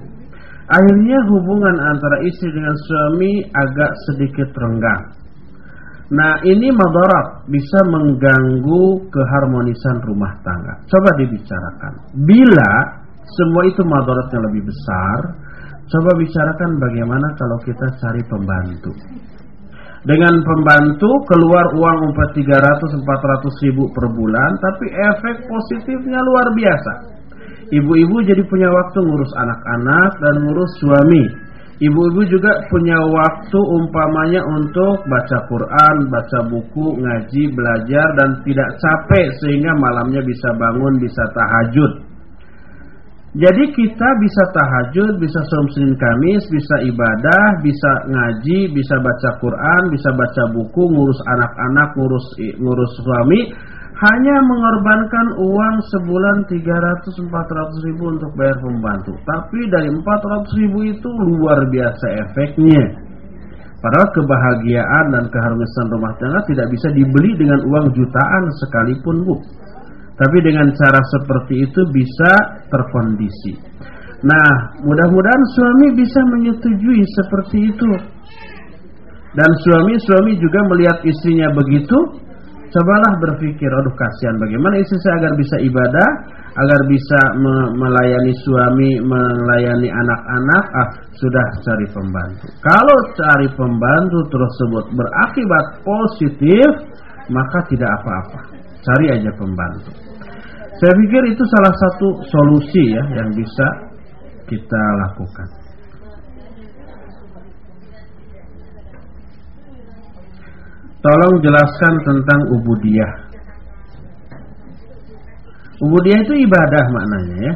Akhirnya hubungan antara istri dengan suami agak sedikit renggang. Nah ini madarat bisa mengganggu keharmonisan rumah tangga. Coba dibicarakan. Bila semua itu madaratnya lebih besar, coba bicarakan bagaimana kalau kita cari pembantu dengan pembantu keluar uang 300-400 ribu per bulan tapi efek positifnya luar biasa ibu-ibu jadi punya waktu ngurus anak-anak dan ngurus suami ibu-ibu juga punya waktu umpamanya untuk baca Quran baca buku ngaji belajar dan tidak capek sehingga malamnya bisa bangun bisa tahajud. Jadi kita bisa tahajud, bisa saum Senin Kamis, bisa ibadah, bisa ngaji, bisa baca Quran, bisa baca buku, ngurus anak-anak, ngurus ngurus suami, hanya mengorbankan uang sebulan 300-400 ribu untuk bayar pembantu. Tapi dari 400 ribu itu luar biasa efeknya. Padahal kebahagiaan dan keharmonisan rumah tangga tidak bisa dibeli dengan uang jutaan sekalipun, Bu. Tapi dengan cara seperti itu bisa terkondisi. Nah, mudah-mudahan suami bisa menyetujui seperti itu. Dan suami-suami juga melihat istrinya begitu, cobalah berpikir, aduh kasihan bagaimana istri saya agar bisa ibadah, agar bisa me melayani suami, melayani anak-anak, ah sudah cari pembantu. Kalau cari pembantu tersebut berakibat positif, maka tidak apa-apa. Cari aja pembantu. Saya pikir itu salah satu solusi ya yang bisa kita lakukan. Tolong jelaskan tentang ubudiyah. Ubudiyah itu ibadah maknanya ya.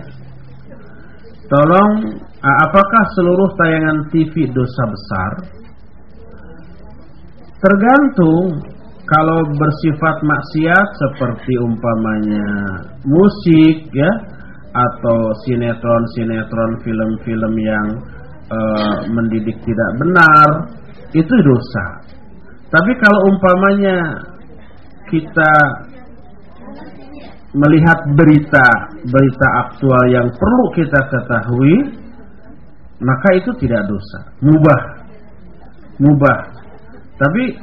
Tolong apakah seluruh tayangan TV dosa besar? Tergantung kalau bersifat maksiat seperti umpamanya musik ya atau sinetron-sinetron film-film yang uh, mendidik tidak benar itu dosa. Tapi kalau umpamanya kita melihat berita berita aktual yang perlu kita ketahui maka itu tidak dosa. Mubah. Mubah. Tapi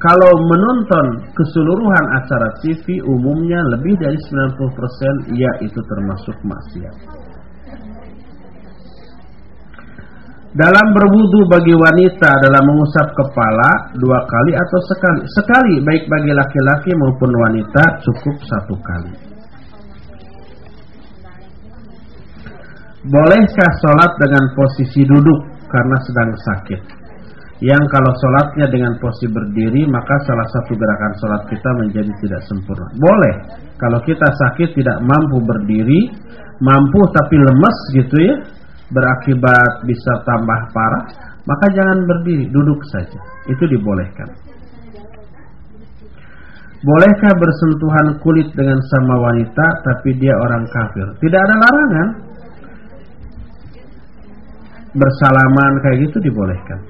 kalau menonton keseluruhan acara TV umumnya lebih dari 90% ya itu termasuk maksiat. Dalam berwudu bagi wanita dalam mengusap kepala dua kali atau sekali. Sekali baik bagi laki-laki maupun wanita cukup satu kali. Bolehkah sholat dengan posisi duduk karena sedang sakit? yang kalau sholatnya dengan posisi berdiri maka salah satu gerakan sholat kita menjadi tidak sempurna. Boleh kalau kita sakit tidak mampu berdiri, mampu tapi lemes gitu ya, berakibat bisa tambah parah, maka jangan berdiri, duduk saja. Itu dibolehkan. Bolehkah bersentuhan kulit dengan sama wanita tapi dia orang kafir? Tidak ada larangan. Bersalaman kayak gitu dibolehkan.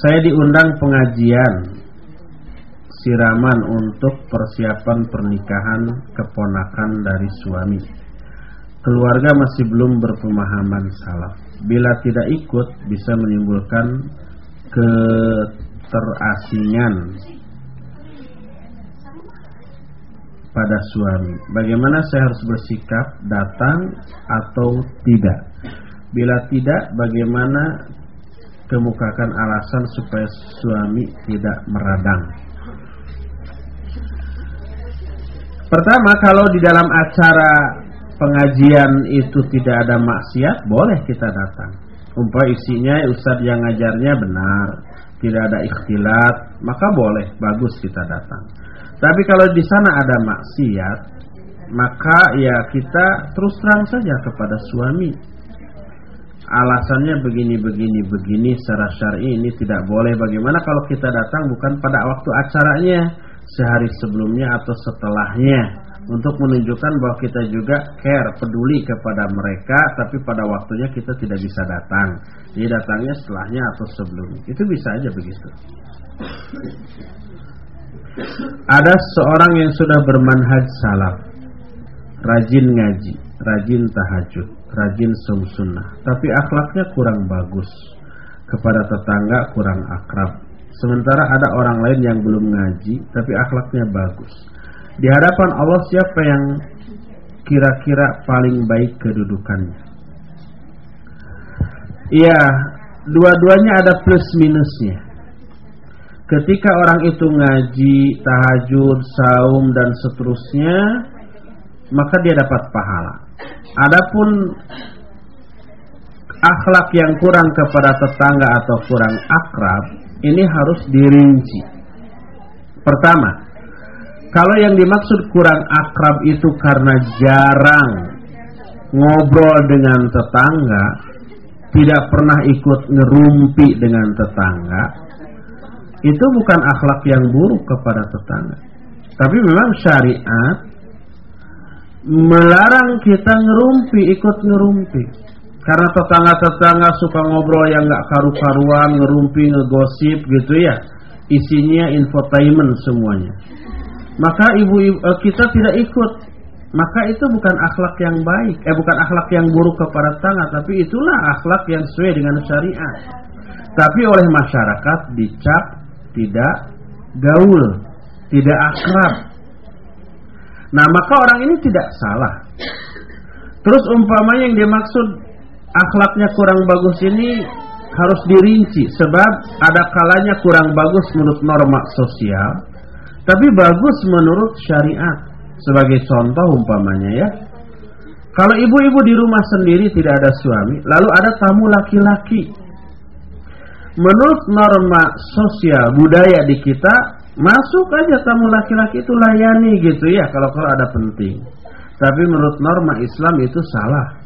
Saya diundang pengajian siraman untuk persiapan pernikahan keponakan dari suami. Keluarga masih belum berpemahaman salah. Bila tidak ikut bisa menimbulkan keterasingan pada suami. Bagaimana saya harus bersikap datang atau tidak? Bila tidak, bagaimana kemukakan alasan supaya suami tidak meradang. Pertama, kalau di dalam acara pengajian itu tidak ada maksiat, boleh kita datang. Umpah isinya ustadz yang ngajarnya benar, tidak ada ikhtilat, maka boleh, bagus kita datang. Tapi kalau di sana ada maksiat, maka ya kita terus terang saja kepada suami alasannya begini begini begini secara syar'i ini tidak boleh bagaimana kalau kita datang bukan pada waktu acaranya sehari sebelumnya atau setelahnya untuk menunjukkan bahwa kita juga care peduli kepada mereka tapi pada waktunya kita tidak bisa datang jadi datangnya setelahnya atau sebelumnya itu bisa aja begitu ada seorang yang sudah bermanhaj salaf rajin ngaji rajin tahajud rajin sunnah, tapi akhlaknya kurang bagus. Kepada tetangga kurang akrab. Sementara ada orang lain yang belum ngaji, tapi akhlaknya bagus. Di hadapan Allah siapa yang kira-kira paling baik kedudukannya? Iya, dua-duanya ada plus minusnya. Ketika orang itu ngaji, tahajud, saum dan seterusnya, maka dia dapat pahala. Adapun akhlak yang kurang kepada tetangga atau kurang akrab ini harus dirinci. Pertama, kalau yang dimaksud kurang akrab itu karena jarang ngobrol dengan tetangga, tidak pernah ikut ngerumpi dengan tetangga, itu bukan akhlak yang buruk kepada tetangga. Tapi memang syariat melarang kita ngerumpi ikut ngerumpi. Karena tetangga-tetangga suka ngobrol yang nggak karu-karuan ngerumpi ngegosip gitu ya. Isinya infotainment semuanya maka ibu, ibu eh, kita tidak ikut. Maka itu bukan akhlak yang baik. Eh bukan akhlak yang buruk kepada tangga tapi itulah akhlak yang sesuai dengan syariat. Tapi oleh masyarakat dicap tidak gaul tidak akrab. Nah maka orang ini tidak salah. Terus umpamanya yang dimaksud akhlaknya kurang bagus ini harus dirinci sebab ada kalanya kurang bagus menurut norma sosial tapi bagus menurut syariat. Sebagai contoh umpamanya ya. Kalau ibu-ibu di rumah sendiri tidak ada suami lalu ada tamu laki-laki. Menurut norma sosial budaya di kita masuk aja tamu laki-laki itu layani gitu ya kalau kalau ada penting. Tapi menurut norma Islam itu salah.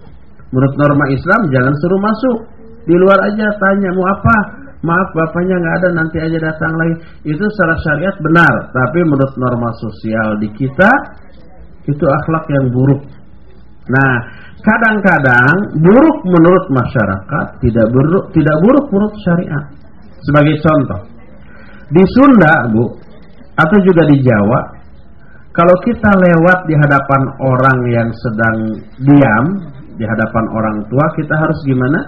Menurut norma Islam jangan suruh masuk. Di luar aja tanya mau apa maaf bapaknya nggak ada nanti aja datang lagi. Itu secara syariat benar tapi menurut norma sosial di kita itu akhlak yang buruk. Nah kadang-kadang buruk menurut masyarakat tidak buruk tidak buruk menurut syariat. Sebagai contoh di Sunda bu atau juga di Jawa kalau kita lewat di hadapan orang yang sedang diam di hadapan orang tua kita harus gimana?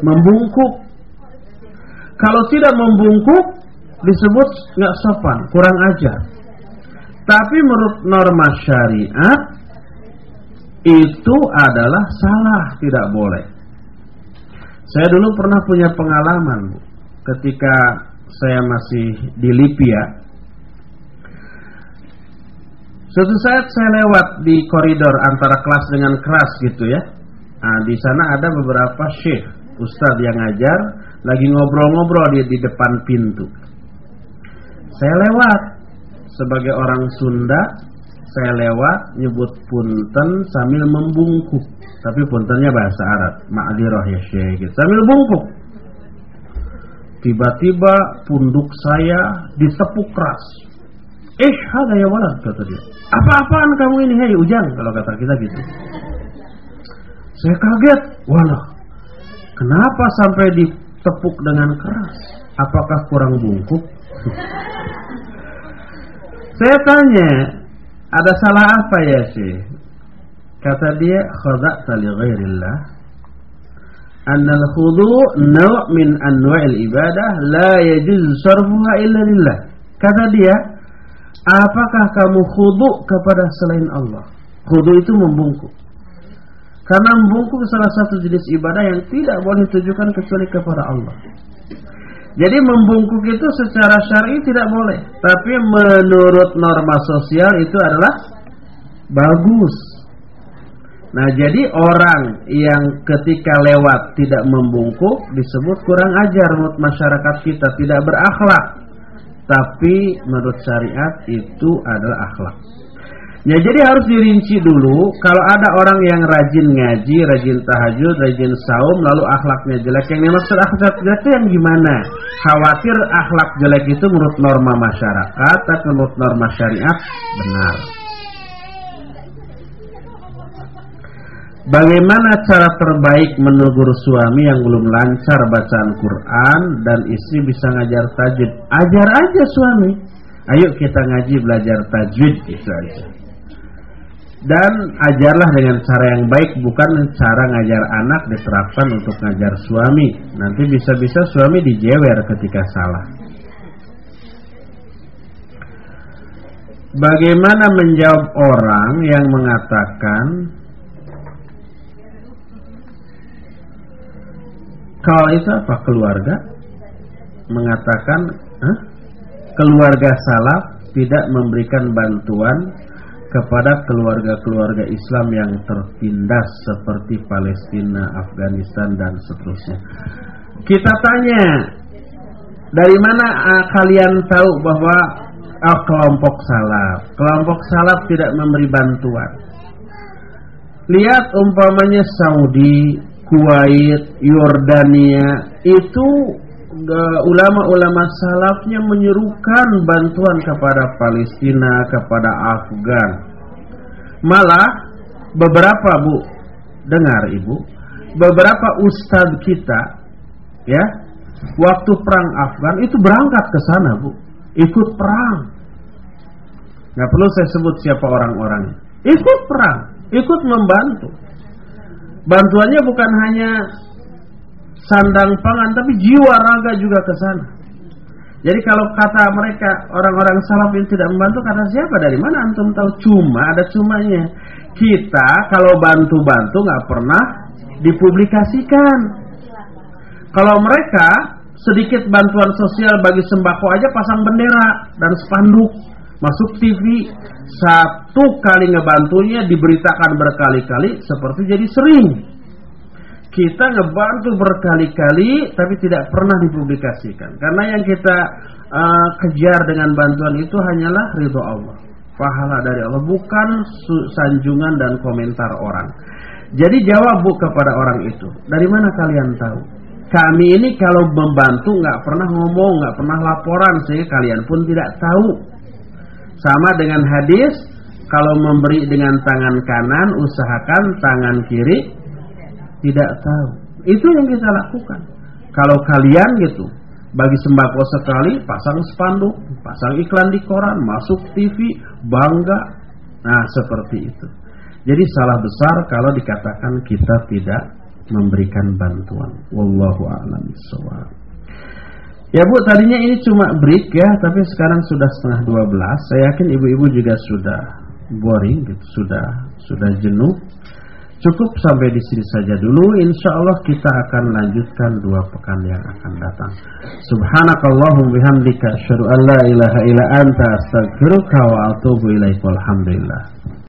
Membungkuk. Kalau tidak membungkuk disebut nggak sopan, kurang ajar. Tapi menurut norma syariat itu adalah salah, tidak boleh. Saya dulu pernah punya pengalaman, Bu, ketika saya masih di Libya. Suatu saat saya lewat di koridor antara kelas dengan kelas gitu ya. Nah, di sana ada beberapa syekh ustadz yang ngajar lagi ngobrol-ngobrol di, di depan pintu. Saya lewat sebagai orang Sunda, saya lewat nyebut punten sambil membungkuk. Tapi puntennya bahasa Arab, ma'adiroh ya syekh. Sambil bungkuk. Tiba-tiba punduk saya ditepuk keras. Ada ya walad kata dia. Apa-apaan kamu ini hei ujang kalau kata kita gitu. Saya kaget, walah Kenapa sampai ditepuk dengan keras? Apakah kurang bungkuk? Saya tanya, ada salah apa ya sih? Kata dia, khada'ta li ghairillah. Anna al-khudu' naw' min anwa'il ibadah la yajuz sarfuha illa lillah. Kata dia, apakah kamu khudu' kepada selain Allah? Khudu' itu membungkuk. Karena membungkuk salah satu jenis ibadah yang tidak boleh ditujukan kecuali kepada Allah. Jadi membungkuk itu secara syar'i tidak boleh, tapi menurut norma sosial itu adalah bagus. Nah, jadi orang yang ketika lewat tidak membungkuk disebut kurang ajar menurut masyarakat kita, tidak berakhlak. Tapi menurut syariat itu adalah akhlak. Ya jadi harus dirinci dulu kalau ada orang yang rajin ngaji, rajin tahajud, rajin saum lalu akhlaknya jelek. Yang dimaksud akhlak jelek itu yang gimana? Khawatir akhlak jelek itu menurut norma masyarakat atau menurut norma syariat benar. Bagaimana cara terbaik menegur suami yang belum lancar bacaan Quran dan istri bisa ngajar tajwid? Ajar aja suami. Ayo kita ngaji belajar tajwid itu aja dan ajarlah dengan cara yang baik bukan cara ngajar anak diterapkan untuk ngajar suami. Nanti bisa-bisa suami dijewer ketika salah. Bagaimana menjawab orang yang mengatakan kalau itu apa keluarga? Mengatakan huh? keluarga salaf tidak memberikan bantuan kepada keluarga-keluarga Islam yang tertindas seperti Palestina, Afghanistan dan seterusnya. Kita tanya, dari mana uh, kalian tahu bahwa uh, kelompok salaf, kelompok salaf tidak memberi bantuan? Lihat umpamanya Saudi, Kuwait, Yordania itu ulama-ulama salafnya menyerukan bantuan kepada Palestina, kepada Afgan. Malah beberapa Bu, dengar Ibu, beberapa ustadz kita ya, waktu perang Afgan itu berangkat ke sana Bu, ikut perang. Nggak perlu saya sebut siapa orang-orangnya. Ikut perang, ikut membantu. Bantuannya bukan hanya sandang pangan, tapi jiwa raga juga ke sana. Jadi kalau kata mereka orang-orang salaf yang tidak membantu kata siapa dari mana antum tahu cuma ada cumanya. Kita kalau bantu-bantu nggak pernah dipublikasikan. Kalau mereka sedikit bantuan sosial bagi sembako aja pasang bendera dan spanduk masuk TV satu kali ngebantunya diberitakan berkali-kali seperti jadi sering kita ngebantu berkali-kali tapi tidak pernah dipublikasikan. Karena yang kita uh, kejar dengan bantuan itu hanyalah ridho Allah. Pahala dari Allah bukan sanjungan dan komentar orang. Jadi jawab bu kepada orang itu dari mana kalian tahu? Kami ini kalau membantu nggak pernah ngomong nggak pernah laporan sehingga kalian pun tidak tahu. Sama dengan hadis kalau memberi dengan tangan kanan usahakan tangan kiri tidak tahu. Itu yang kita lakukan. Kalau kalian gitu bagi sembako sekali pasang spanduk, pasang iklan di koran, masuk TV, bangga. Nah, seperti itu. Jadi salah besar kalau dikatakan kita tidak memberikan bantuan. Wallahu a'lam. Ya Bu, tadinya ini cuma break ya, tapi sekarang sudah setengah 12. Saya yakin ibu-ibu juga sudah boring, gitu, sudah sudah jenuh. Cukup sampai di sini saja dulu. Insya Allah kita akan lanjutkan dua pekan yang akan datang. Subhanakallahum bihamdika asyhadu an la ilaha illa anta astaghfiruka wa atubu ilaik. Walhamdulillah.